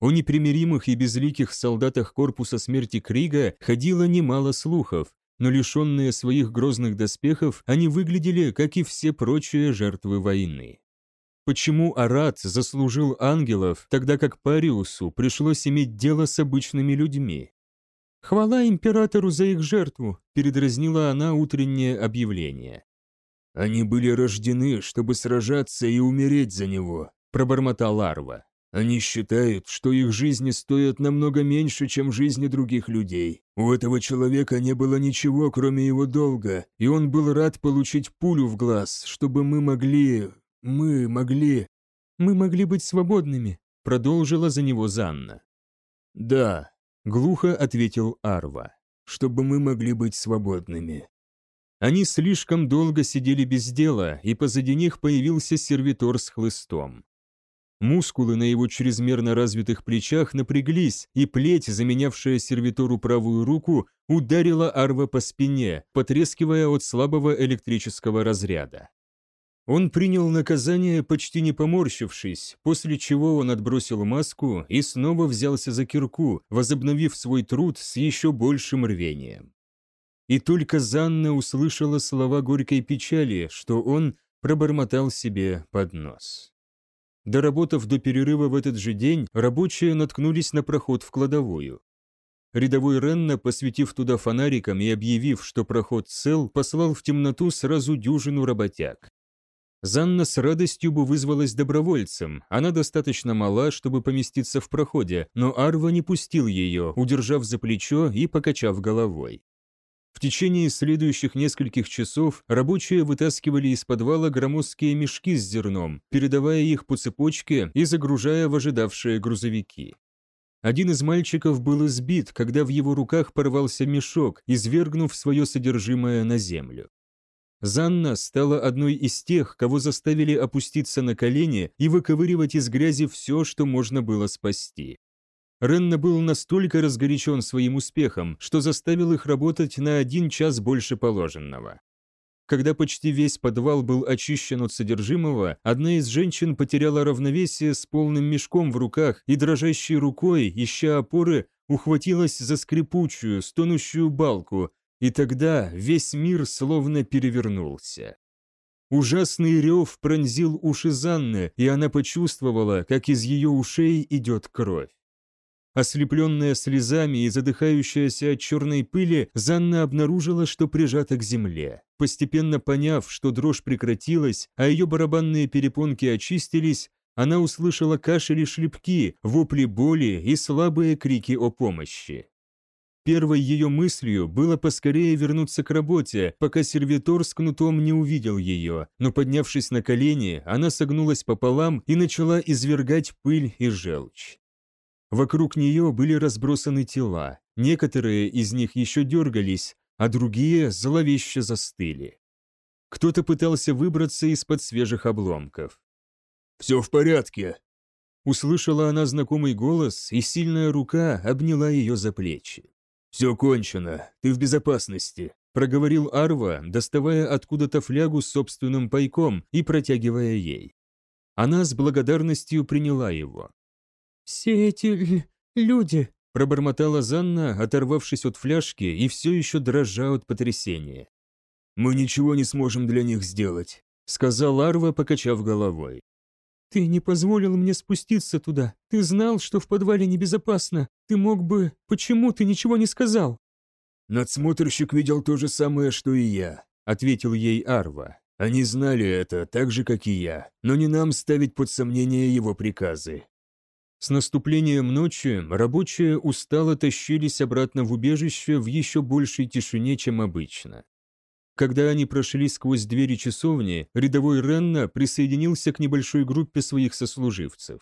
О непримиримых и безликих солдатах корпуса смерти Крига ходило немало слухов, но лишенные своих грозных доспехов, они выглядели, как и все прочие жертвы войны. Почему Арат заслужил ангелов, тогда как Париусу пришлось иметь дело с обычными людьми? «Хвала императору за их жертву», — передразнила она утреннее объявление. «Они были рождены, чтобы сражаться и умереть за него», — пробормотал Арва. Они считают, что их жизни стоят намного меньше, чем жизни других людей. У этого человека не было ничего, кроме его долга, и он был рад получить пулю в глаз, чтобы мы могли... мы могли... Мы могли быть свободными, продолжила за него Занна. Да, глухо ответил Арва, чтобы мы могли быть свободными. Они слишком долго сидели без дела, и позади них появился сервитор с хлыстом. Мускулы на его чрезмерно развитых плечах напряглись, и плеть, заменявшая сервитору правую руку, ударила Арва по спине, потрескивая от слабого электрического разряда. Он принял наказание, почти не поморщившись, после чего он отбросил маску и снова взялся за кирку, возобновив свой труд с еще большим рвением. И только Занна услышала слова горькой печали, что он пробормотал себе под нос. Доработав до перерыва в этот же день, рабочие наткнулись на проход в кладовую. Рядовой Ренна, посветив туда фонариком и объявив, что проход цел, послал в темноту сразу дюжину работяг. Занна с радостью бы вызвалась добровольцем, она достаточно мала, чтобы поместиться в проходе, но Арва не пустил ее, удержав за плечо и покачав головой. В течение следующих нескольких часов рабочие вытаскивали из подвала громоздкие мешки с зерном, передавая их по цепочке и загружая в ожидавшие грузовики. Один из мальчиков был избит, когда в его руках порвался мешок, извергнув свое содержимое на землю. Занна стала одной из тех, кого заставили опуститься на колени и выковыривать из грязи все, что можно было спасти. Ренна был настолько разгорячен своим успехом, что заставил их работать на один час больше положенного. Когда почти весь подвал был очищен от содержимого, одна из женщин потеряла равновесие с полным мешком в руках и дрожащей рукой, ища опоры, ухватилась за скрипучую, стонущую балку, и тогда весь мир словно перевернулся. Ужасный рев пронзил уши Занны, и она почувствовала, как из ее ушей идет кровь. Ослепленная слезами и задыхающаяся от черной пыли, Занна обнаружила, что прижата к земле. Постепенно поняв, что дрожь прекратилась, а ее барабанные перепонки очистились, она услышала кашель и шлепки, вопли боли и слабые крики о помощи. Первой ее мыслью было поскорее вернуться к работе, пока сервитор с кнутом не увидел ее, но поднявшись на колени, она согнулась пополам и начала извергать пыль и желчь. Вокруг нее были разбросаны тела, некоторые из них еще дергались, а другие зловеще застыли. Кто-то пытался выбраться из-под свежих обломков. «Все в порядке», Услышала она знакомый голос, и сильная рука обняла ее за плечи. «Все кончено, ты в безопасности», – проговорил Арва, доставая откуда-то флягу с собственным пайком и протягивая ей. Она с благодарностью приняла его. «Все эти люди», – пробормотала Занна, оторвавшись от фляжки и все еще дрожа от потрясения. «Мы ничего не сможем для них сделать», – сказал Арва, покачав головой. «Ты не позволил мне спуститься туда. Ты знал, что в подвале небезопасно. Ты мог бы... Почему ты ничего не сказал?» «Надсмотрщик видел то же самое, что и я», — ответил ей Арва. «Они знали это так же, как и я, но не нам ставить под сомнение его приказы». С наступлением ночи рабочие устало тащились обратно в убежище в еще большей тишине, чем обычно. Когда они прошли сквозь двери часовни, рядовой Ренна присоединился к небольшой группе своих сослуживцев.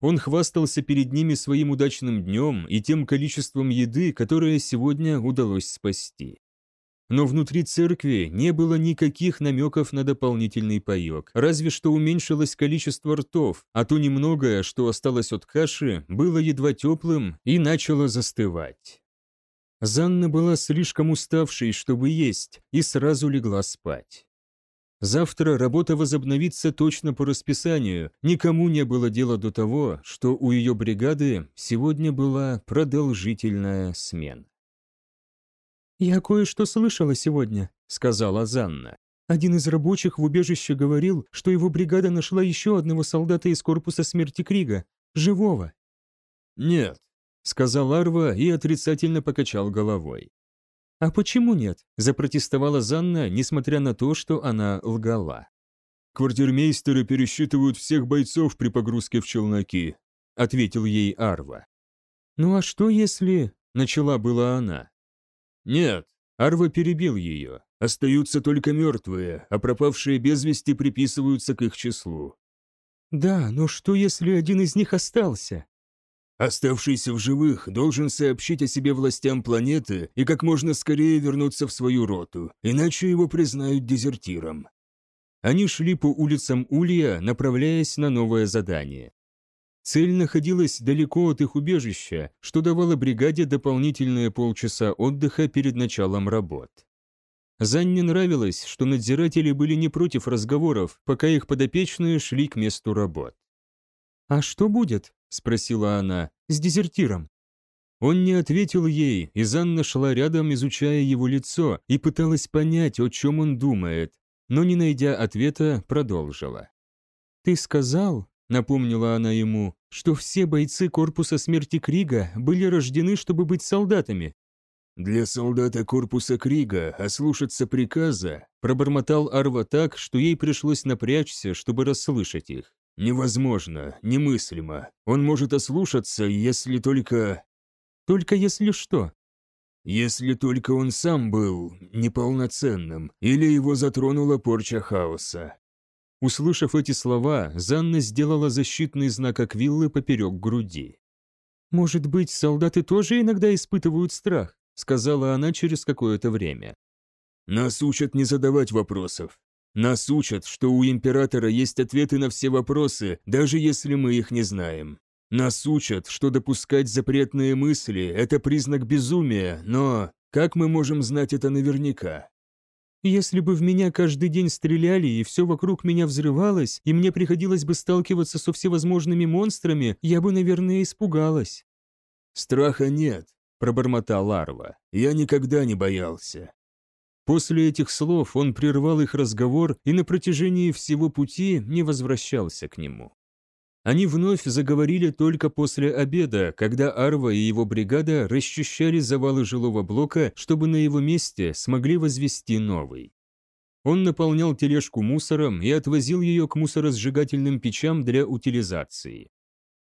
Он хвастался перед ними своим удачным днем и тем количеством еды, которое сегодня удалось спасти. Но внутри церкви не было никаких намеков на дополнительный паек, разве что уменьшилось количество ртов, а то немногое, что осталось от каши, было едва теплым и начало застывать. Занна была слишком уставшей, чтобы есть, и сразу легла спать. Завтра работа возобновится точно по расписанию, никому не было дела до того, что у ее бригады сегодня была продолжительная смена. «Я кое-что слышала сегодня», — сказала Занна. «Один из рабочих в убежище говорил, что его бригада нашла еще одного солдата из корпуса смерти Крига, живого». «Нет», — сказал Арва и отрицательно покачал головой. «А почему нет?» – запротестовала Занна, несмотря на то, что она лгала. «Квартирмейстеры пересчитывают всех бойцов при погрузке в челноки», – ответил ей Арва. «Ну а что если...» – начала была она. «Нет», – Арва перебил ее. «Остаются только мертвые, а пропавшие без вести приписываются к их числу». «Да, но что если один из них остался?» Оставшийся в живых должен сообщить о себе властям планеты и как можно скорее вернуться в свою роту, иначе его признают дезертиром. Они шли по улицам Улья, направляясь на новое задание. Цель находилась далеко от их убежища, что давало бригаде дополнительные полчаса отдыха перед началом работ. Занне нравилось, что надзиратели были не против разговоров, пока их подопечные шли к месту работ. «А что будет?» – спросила она. «С дезертиром?» Он не ответил ей, и Занна шла рядом, изучая его лицо, и пыталась понять, о чем он думает, но, не найдя ответа, продолжила. «Ты сказал, — напомнила она ему, — что все бойцы Корпуса Смерти Крига были рождены, чтобы быть солдатами». «Для солдата Корпуса Крига ослушаться приказа», — пробормотал Арва так, что ей пришлось напрячься, чтобы расслышать их. «Невозможно, немыслимо. Он может ослушаться, если только...» Только если что? Если только он сам был неполноценным, или его затронула порча хаоса. Услышав эти слова, Занна сделала защитный знак Аквиллы поперек груди. «Может быть, солдаты тоже иногда испытывают страх?» сказала она через какое-то время. «Нас учат не задавать вопросов. Нас учат, что у императора есть ответы на все вопросы, даже если мы их не знаем. Нас учат, что допускать запретные мысли – это признак безумия, но как мы можем знать это наверняка? Если бы в меня каждый день стреляли, и все вокруг меня взрывалось, и мне приходилось бы сталкиваться со всевозможными монстрами, я бы, наверное, испугалась. «Страха нет», – пробормотал Ларва. «Я никогда не боялся». После этих слов он прервал их разговор и на протяжении всего пути не возвращался к нему. Они вновь заговорили только после обеда, когда Арва и его бригада расчищали завалы жилого блока, чтобы на его месте смогли возвести новый. Он наполнял тележку мусором и отвозил ее к мусоросжигательным печам для утилизации.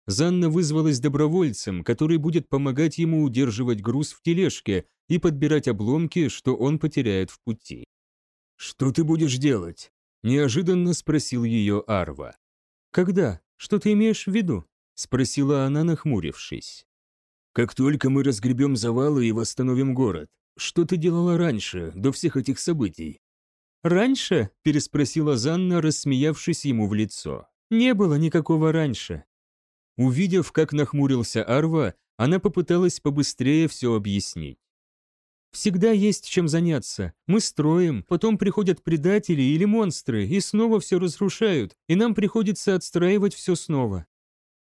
Занна вызвалась добровольцем, который будет помогать ему удерживать груз в тележке и подбирать обломки, что он потеряет в пути. «Что ты будешь делать?» – неожиданно спросил ее Арва. «Когда?» «Что ты имеешь в виду?» – спросила она, нахмурившись. «Как только мы разгребем завалы и восстановим город, что ты делала раньше, до всех этих событий?» «Раньше?» – переспросила Занна, рассмеявшись ему в лицо. «Не было никакого раньше». Увидев, как нахмурился Арва, она попыталась побыстрее все объяснить. Всегда есть чем заняться. Мы строим, потом приходят предатели или монстры и снова все разрушают, и нам приходится отстраивать все снова.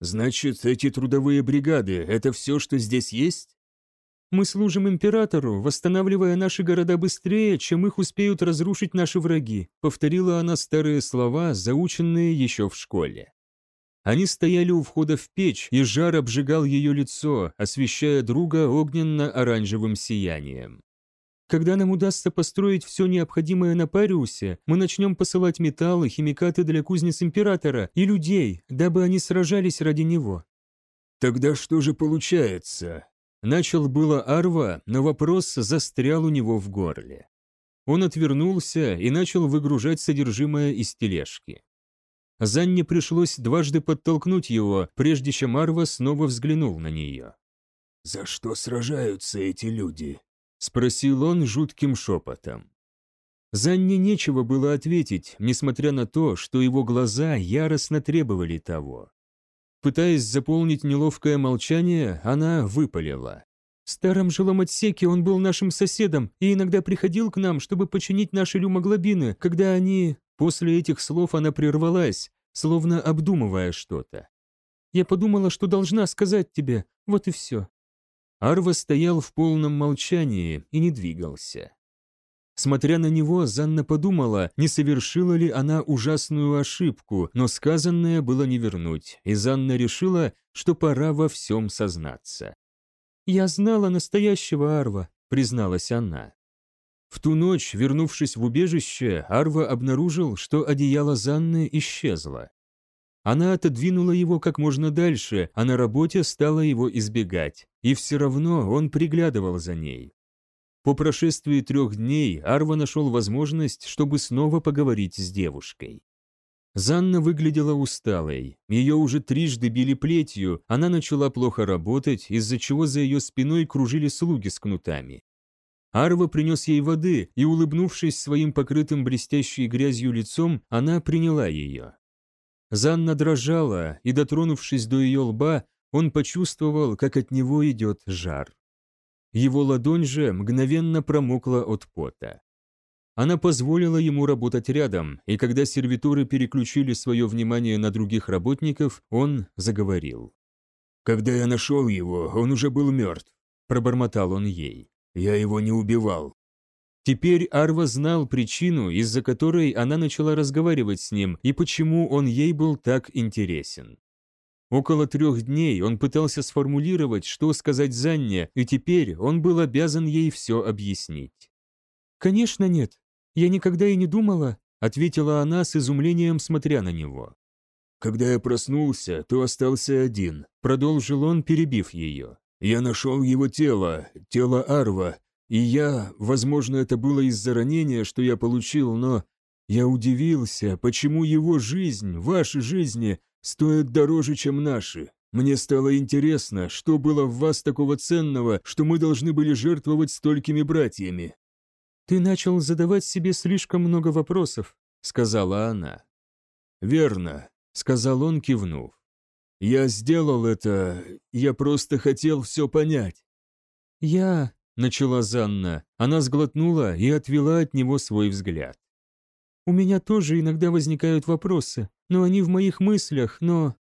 Значит, эти трудовые бригады – это все, что здесь есть? Мы служим императору, восстанавливая наши города быстрее, чем их успеют разрушить наши враги, повторила она старые слова, заученные еще в школе. Они стояли у входа в печь, и жар обжигал ее лицо, освещая друга огненно-оранжевым сиянием. Когда нам удастся построить все необходимое на Париусе, мы начнем посылать металлы, химикаты для кузнец Императора и людей, дабы они сражались ради него. Тогда что же получается? Начал было Арва, но вопрос застрял у него в горле. Он отвернулся и начал выгружать содержимое из тележки. Занне пришлось дважды подтолкнуть его, прежде чем Арва снова взглянул на нее. «За что сражаются эти люди?» — спросил он жутким шепотом. Занне нечего было ответить, несмотря на то, что его глаза яростно требовали того. Пытаясь заполнить неловкое молчание, она выпалила. В старом жилом отсеке он был нашим соседом и иногда приходил к нам, чтобы починить наши люмоглобины, когда они... После этих слов она прервалась, словно обдумывая что-то. «Я подумала, что должна сказать тебе, вот и все». Арва стоял в полном молчании и не двигался. Смотря на него, Занна подумала, не совершила ли она ужасную ошибку, но сказанное было не вернуть, и Занна решила, что пора во всем сознаться. «Я знала настоящего Арва», — призналась она. В ту ночь, вернувшись в убежище, Арва обнаружил, что одеяло Занны исчезло. Она отодвинула его как можно дальше, а на работе стала его избегать, и все равно он приглядывал за ней. По прошествии трех дней Арва нашел возможность, чтобы снова поговорить с девушкой. Занна выглядела усталой, ее уже трижды били плетью, она начала плохо работать, из-за чего за ее спиной кружили слуги с кнутами. Арва принес ей воды, и, улыбнувшись своим покрытым блестящей грязью лицом, она приняла ее. Занна дрожала, и, дотронувшись до ее лба, он почувствовал, как от него идет жар. Его ладонь же мгновенно промокла от пота. Она позволила ему работать рядом, и когда сервиторы переключили свое внимание на других работников, он заговорил. «Когда я нашел его, он уже был мертв», – пробормотал он ей. «Я его не убивал». Теперь Арва знал причину, из-за которой она начала разговаривать с ним, и почему он ей был так интересен. Около трех дней он пытался сформулировать, что сказать Занне, и теперь он был обязан ей все объяснить. «Конечно нет. Я никогда и не думала», — ответила она с изумлением, смотря на него. «Когда я проснулся, то остался один», — продолжил он, перебив ее. «Я нашел его тело, тело Арва, и я, возможно, это было из-за ранения, что я получил, но я удивился, почему его жизнь, ваши жизни, стоят дороже, чем наши. Мне стало интересно, что было в вас такого ценного, что мы должны были жертвовать столькими братьями. «Ты начал задавать себе слишком много вопросов», — сказала она. «Верно», — сказал он, кивнув. «Я сделал это, я просто хотел все понять». «Я...» — начала Занна. Она сглотнула и отвела от него свой взгляд. «У меня тоже иногда возникают вопросы, но они в моих мыслях, но...»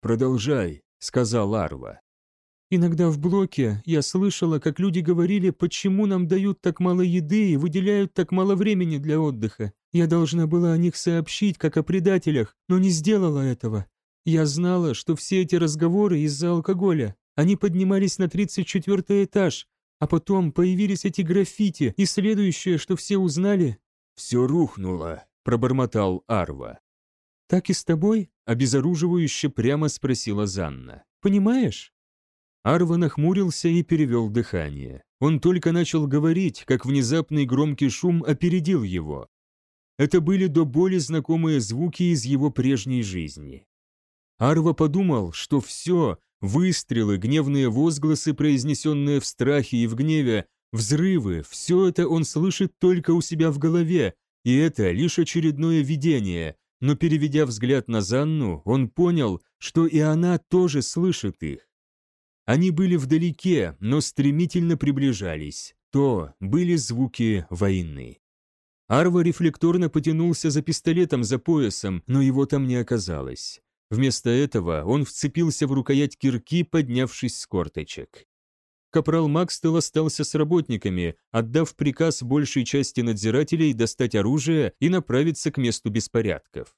«Продолжай», — сказал Арва. Иногда в блоке я слышала, как люди говорили, почему нам дают так мало еды и выделяют так мало времени для отдыха. Я должна была о них сообщить, как о предателях, но не сделала этого. Я знала, что все эти разговоры из-за алкоголя. Они поднимались на 34 этаж, а потом появились эти граффити, и следующее, что все узнали... «Все рухнуло», — пробормотал Арва. «Так и с тобой?» — обезоруживающе прямо спросила Занна. «Понимаешь?» Арва нахмурился и перевел дыхание. Он только начал говорить, как внезапный громкий шум опередил его. Это были до боли знакомые звуки из его прежней жизни. Арва подумал, что все, выстрелы, гневные возгласы, произнесенные в страхе и в гневе, взрывы, все это он слышит только у себя в голове, и это лишь очередное видение, но переведя взгляд на Занну, он понял, что и она тоже слышит их. Они были вдалеке, но стремительно приближались. То были звуки войны. Арва рефлекторно потянулся за пистолетом за поясом, но его там не оказалось. Вместо этого он вцепился в рукоять кирки, поднявшись с корточек. Капрал Макстел остался с работниками, отдав приказ большей части надзирателей достать оружие и направиться к месту беспорядков.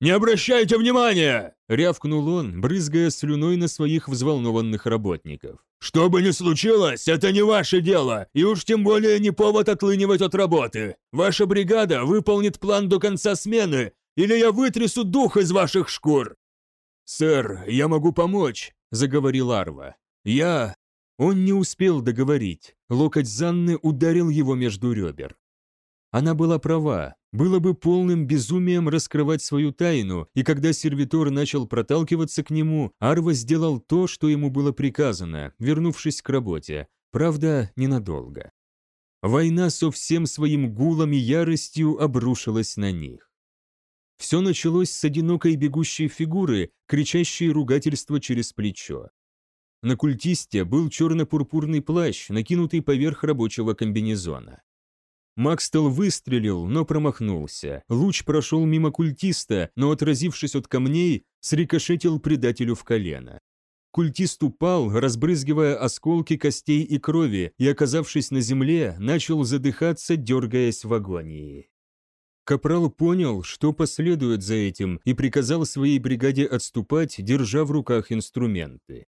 «Не обращайте внимания!» — рявкнул он, брызгая слюной на своих взволнованных работников. «Что бы ни случилось, это не ваше дело, и уж тем более не повод отлынивать от работы. Ваша бригада выполнит план до конца смены, или я вытрясу дух из ваших шкур!» «Сэр, я могу помочь», — заговорил Арва. «Я...» Он не успел договорить. Локоть Занны ударил его между ребер. Она была права. Было бы полным безумием раскрывать свою тайну, и когда сервитор начал проталкиваться к нему, Арва сделал то, что ему было приказано, вернувшись к работе. Правда, ненадолго. Война со всем своим гулом и яростью обрушилась на них. Все началось с одинокой бегущей фигуры, кричащей ругательство через плечо. На культисте был черно-пурпурный плащ, накинутый поверх рабочего комбинезона. Макстел выстрелил, но промахнулся. Луч прошел мимо культиста, но, отразившись от камней, срикошетил предателю в колено. Культист упал, разбрызгивая осколки костей и крови, и, оказавшись на земле, начал задыхаться, дергаясь в агонии. Капрал понял, что последует за этим, и приказал своей бригаде отступать, держа в руках инструменты.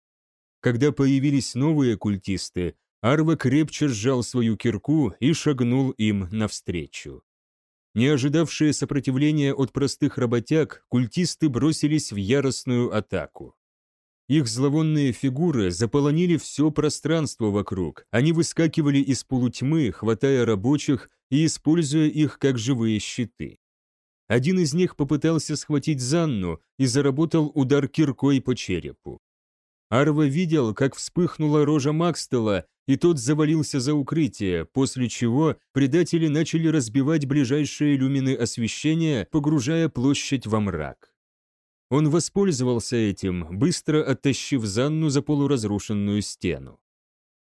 Когда появились новые культисты, Арва крепче сжал свою кирку и шагнул им навстречу. Не ожидавшие сопротивления от простых работяг, культисты бросились в яростную атаку. Их зловонные фигуры заполонили все пространство вокруг, они выскакивали из полутьмы, хватая рабочих и используя их как живые щиты. Один из них попытался схватить Занну и заработал удар киркой по черепу. Арва видел, как вспыхнула рожа Макстела, и тот завалился за укрытие, после чего предатели начали разбивать ближайшие люмины освещения, погружая площадь во мрак. Он воспользовался этим, быстро оттащив Занну за полуразрушенную стену.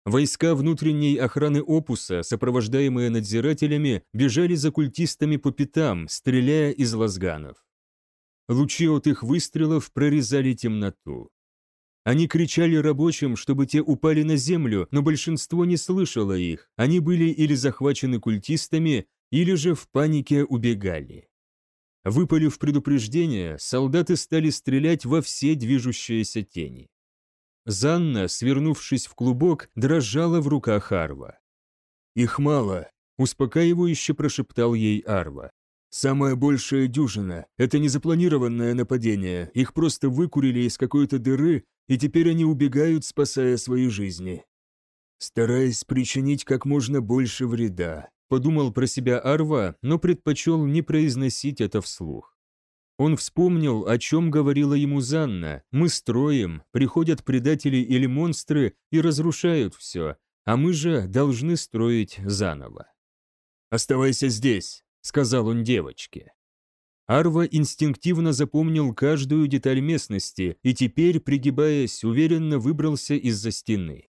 Войска внутренней охраны Опуса, сопровождаемые надзирателями, бежали за культистами по пятам, стреляя из лазганов. Лучи от их выстрелов прорезали темноту. Они кричали рабочим, чтобы те упали на землю, но большинство не слышало их. Они были или захвачены культистами, или же в панике убегали. Выпалив предупреждение, солдаты стали стрелять во все движущиеся тени. Занна, свернувшись в клубок, дрожала в руках Арва. «Их мало», — успокаивающе прошептал ей Арва. «Самая большая дюжина. Это незапланированное нападение. Их просто выкурили из какой-то дыры, и теперь они убегают, спасая свои жизни. Стараясь причинить как можно больше вреда», — подумал про себя Арва, но предпочел не произносить это вслух. Он вспомнил, о чем говорила ему Занна. «Мы строим, приходят предатели или монстры и разрушают все, а мы же должны строить заново». «Оставайся здесь», — сказал он девочке. Арва инстинктивно запомнил каждую деталь местности и теперь, пригибаясь, уверенно выбрался из-за стены.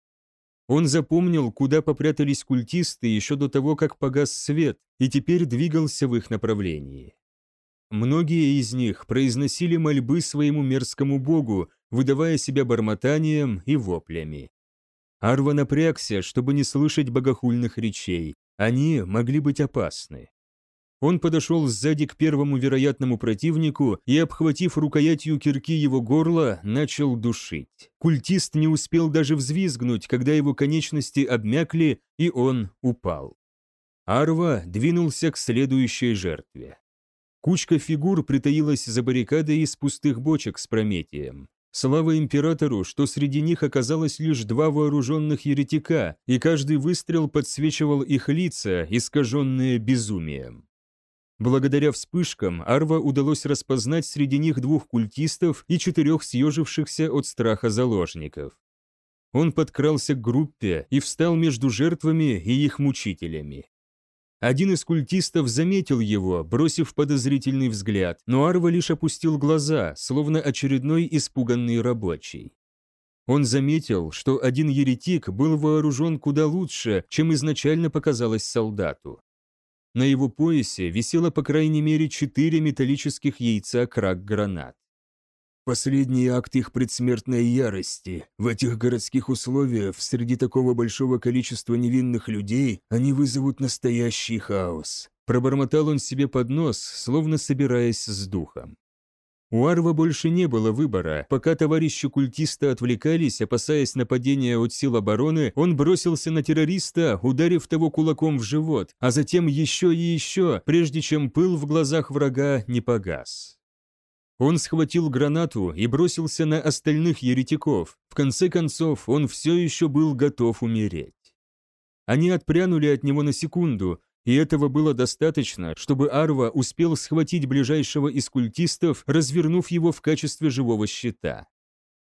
Он запомнил, куда попрятались культисты еще до того, как погас свет, и теперь двигался в их направлении. Многие из них произносили мольбы своему мерзкому богу, выдавая себя бормотанием и воплями. Арва напрягся, чтобы не слышать богохульных речей. Они могли быть опасны. Он подошел сзади к первому вероятному противнику и, обхватив рукоятью кирки его горло, начал душить. Культист не успел даже взвизгнуть, когда его конечности обмякли, и он упал. Арва двинулся к следующей жертве. Кучка фигур притаилась за баррикадой из пустых бочек с Прометием. Слава императору, что среди них оказалось лишь два вооруженных еретика, и каждый выстрел подсвечивал их лица, искаженные безумием. Благодаря вспышкам Арва удалось распознать среди них двух культистов и четырех съежившихся от страха заложников. Он подкрался к группе и встал между жертвами и их мучителями. Один из культистов заметил его, бросив подозрительный взгляд, но Арва лишь опустил глаза, словно очередной испуганный рабочий. Он заметил, что один еретик был вооружен куда лучше, чем изначально показалось солдату. На его поясе висело по крайней мере четыре металлических яйца крак-гранат. Последний акт их предсмертной ярости. В этих городских условиях, среди такого большого количества невинных людей, они вызовут настоящий хаос. Пробормотал он себе под нос, словно собираясь с духом. У Арва больше не было выбора. Пока товарищи культиста отвлекались, опасаясь нападения от сил обороны, он бросился на террориста, ударив того кулаком в живот, а затем еще и еще, прежде чем пыл в глазах врага не погас. Он схватил гранату и бросился на остальных еретиков. В конце концов, он все еще был готов умереть. Они отпрянули от него на секунду, и этого было достаточно, чтобы Арва успел схватить ближайшего из культистов, развернув его в качестве живого щита.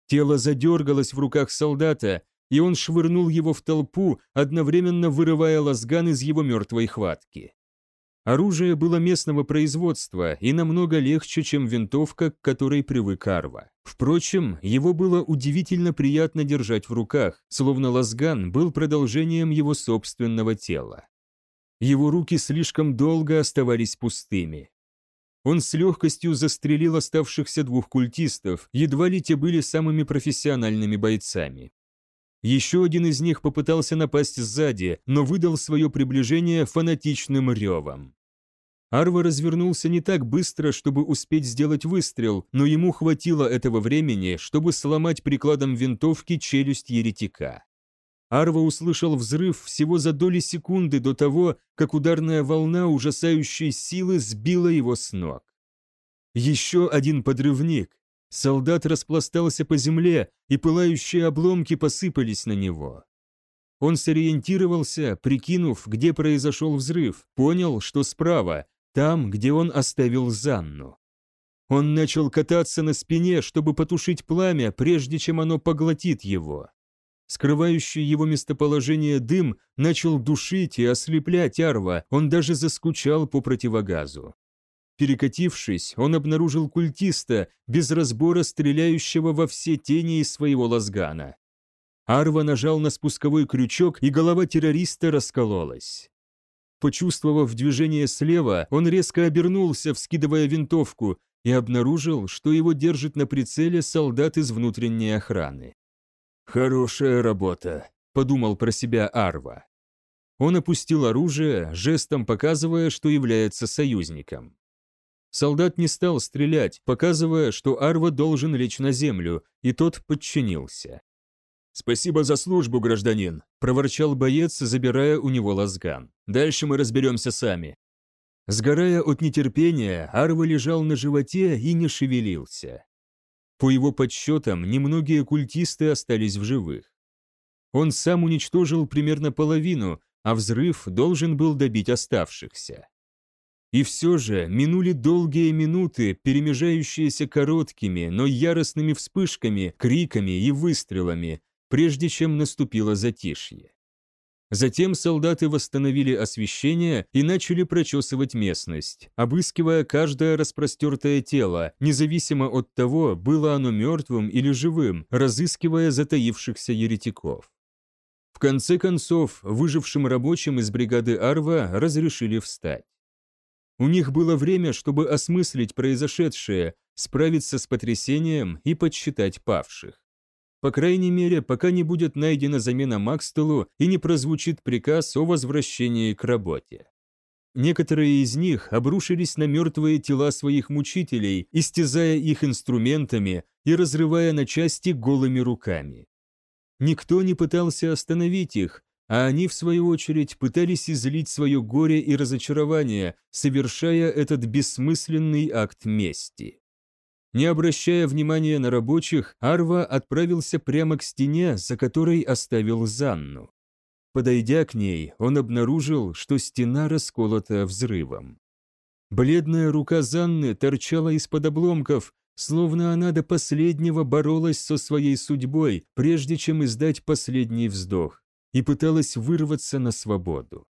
Тело задергалось в руках солдата, и он швырнул его в толпу, одновременно вырывая лазган из его мертвой хватки. Оружие было местного производства и намного легче, чем винтовка, к которой привык Арва. Впрочем, его было удивительно приятно держать в руках, словно лазган был продолжением его собственного тела. Его руки слишком долго оставались пустыми. Он с легкостью застрелил оставшихся двух культистов, едва ли те были самыми профессиональными бойцами. Еще один из них попытался напасть сзади, но выдал свое приближение фанатичным ревом. Арва развернулся не так быстро, чтобы успеть сделать выстрел, но ему хватило этого времени, чтобы сломать прикладом винтовки челюсть еретика. Арва услышал взрыв всего за доли секунды до того, как ударная волна ужасающей силы сбила его с ног. Еще один подрывник, Солдат распластался по земле, и пылающие обломки посыпались на него. Он сориентировался, прикинув, где произошел взрыв, понял, что справа, там, где он оставил Занну. Он начал кататься на спине, чтобы потушить пламя, прежде чем оно поглотит его. Скрывающий его местоположение дым начал душить и ослеплять Арва, он даже заскучал по противогазу. Перекатившись, он обнаружил культиста, без разбора стреляющего во все тени из своего лазгана. Арва нажал на спусковой крючок, и голова террориста раскололась. Почувствовав движение слева, он резко обернулся, вскидывая винтовку, и обнаружил, что его держит на прицеле солдат из внутренней охраны. «Хорошая работа», — подумал про себя Арва. Он опустил оружие, жестом показывая, что является союзником. Солдат не стал стрелять, показывая, что Арва должен лечь на землю, и тот подчинился. «Спасибо за службу, гражданин», – проворчал боец, забирая у него лазган. «Дальше мы разберемся сами». Сгорая от нетерпения, Арва лежал на животе и не шевелился. По его подсчетам, немногие культисты остались в живых. Он сам уничтожил примерно половину, а взрыв должен был добить оставшихся. И все же минули долгие минуты, перемежающиеся короткими, но яростными вспышками, криками и выстрелами, прежде чем наступило затишье. Затем солдаты восстановили освещение и начали прочесывать местность, обыскивая каждое распростертое тело, независимо от того, было оно мертвым или живым, разыскивая затаившихся еретиков. В конце концов, выжившим рабочим из бригады Арва разрешили встать. У них было время, чтобы осмыслить произошедшее, справиться с потрясением и подсчитать павших. По крайней мере, пока не будет найдена замена Макстелу и не прозвучит приказ о возвращении к работе. Некоторые из них обрушились на мертвые тела своих мучителей, истязая их инструментами и разрывая на части голыми руками. Никто не пытался остановить их, а они, в свою очередь, пытались излить свое горе и разочарование, совершая этот бессмысленный акт мести. Не обращая внимания на рабочих, Арва отправился прямо к стене, за которой оставил Занну. Подойдя к ней, он обнаружил, что стена расколота взрывом. Бледная рука Занны торчала из-под обломков, словно она до последнего боролась со своей судьбой, прежде чем издать последний вздох, и пыталась вырваться на свободу.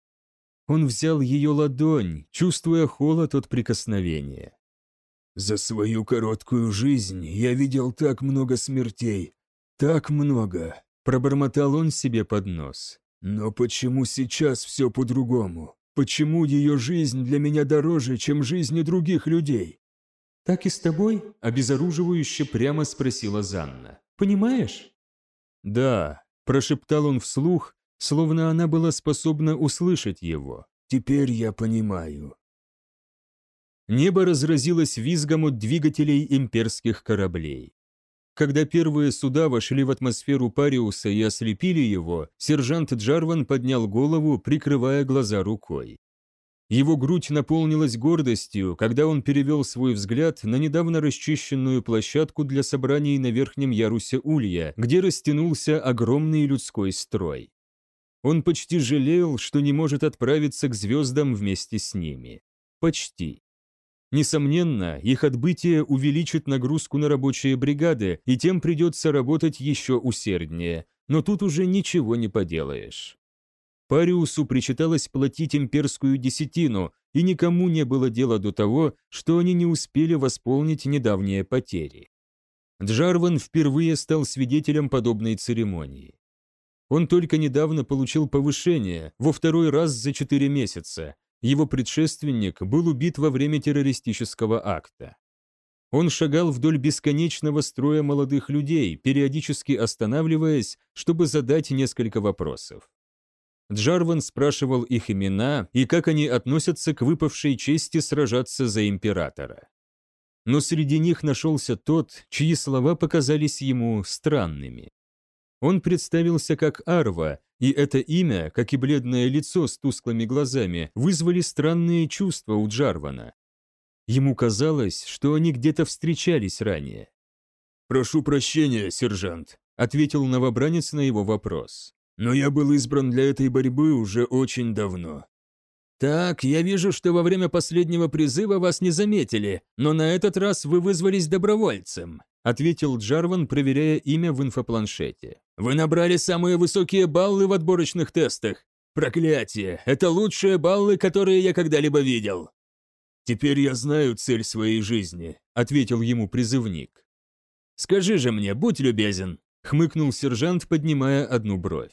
Он взял ее ладонь, чувствуя холод от прикосновения. За свою короткую жизнь я видел так много смертей, так много, пробормотал он себе под нос. Но почему сейчас все по-другому? Почему ее жизнь для меня дороже, чем жизни других людей? Так и с тобой? обезоруживающе прямо спросила Занна. Понимаешь? Да, прошептал он вслух, словно она была способна услышать его. Теперь я понимаю. Небо разразилось визгом от двигателей имперских кораблей. Когда первые суда вошли в атмосферу Париуса и ослепили его, сержант Джарван поднял голову, прикрывая глаза рукой. Его грудь наполнилась гордостью, когда он перевел свой взгляд на недавно расчищенную площадку для собраний на верхнем ярусе Улья, где растянулся огромный людской строй. Он почти жалел, что не может отправиться к звездам вместе с ними. Почти. Несомненно, их отбытие увеличит нагрузку на рабочие бригады, и тем придется работать еще усерднее, но тут уже ничего не поделаешь. Париусу причиталось платить имперскую десятину, и никому не было дела до того, что они не успели восполнить недавние потери. Джарван впервые стал свидетелем подобной церемонии. Он только недавно получил повышение, во второй раз за четыре месяца, его предшественник был убит во время террористического акта. Он шагал вдоль бесконечного строя молодых людей, периодически останавливаясь, чтобы задать несколько вопросов. Джарван спрашивал их имена и как они относятся к выпавшей чести сражаться за императора. Но среди них нашелся тот, чьи слова показались ему странными. Он представился как Арва, и это имя, как и бледное лицо с тусклыми глазами, вызвали странные чувства у Джарвана. Ему казалось, что они где-то встречались ранее. «Прошу прощения, сержант», — ответил новобранец на его вопрос. «Но я был избран для этой борьбы уже очень давно. «Так, я вижу, что во время последнего призыва вас не заметили, но на этот раз вы вызвались добровольцем», ответил Джарван, проверяя имя в инфопланшете. «Вы набрали самые высокие баллы в отборочных тестах. Проклятие, это лучшие баллы, которые я когда-либо видел». «Теперь я знаю цель своей жизни», — ответил ему призывник. «Скажи же мне, будь любезен, хмыкнул сержант, поднимая одну бровь.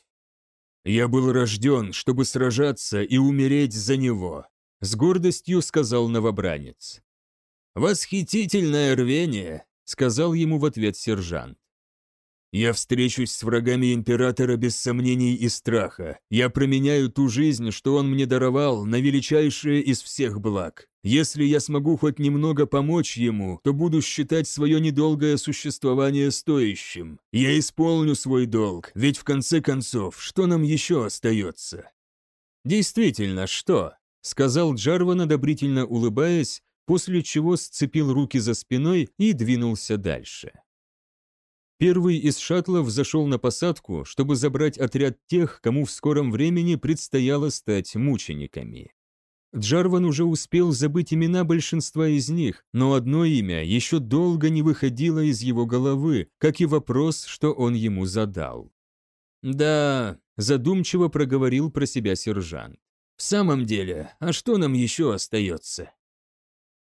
«Я был рожден, чтобы сражаться и умереть за него», — с гордостью сказал новобранец. «Восхитительное рвение», — сказал ему в ответ сержант. «Я встречусь с врагами императора без сомнений и страха. Я променяю ту жизнь, что он мне даровал, на величайшее из всех благ. Если я смогу хоть немного помочь ему, то буду считать свое недолгое существование стоящим. Я исполню свой долг, ведь в конце концов, что нам еще остается?» «Действительно, что?» — сказал Джарван, одобрительно улыбаясь, после чего сцепил руки за спиной и двинулся дальше. Первый из шаттлов зашел на посадку, чтобы забрать отряд тех, кому в скором времени предстояло стать мучениками. Джарван уже успел забыть имена большинства из них, но одно имя еще долго не выходило из его головы, как и вопрос, что он ему задал. «Да», – задумчиво проговорил про себя сержант. «В самом деле, а что нам еще остается?»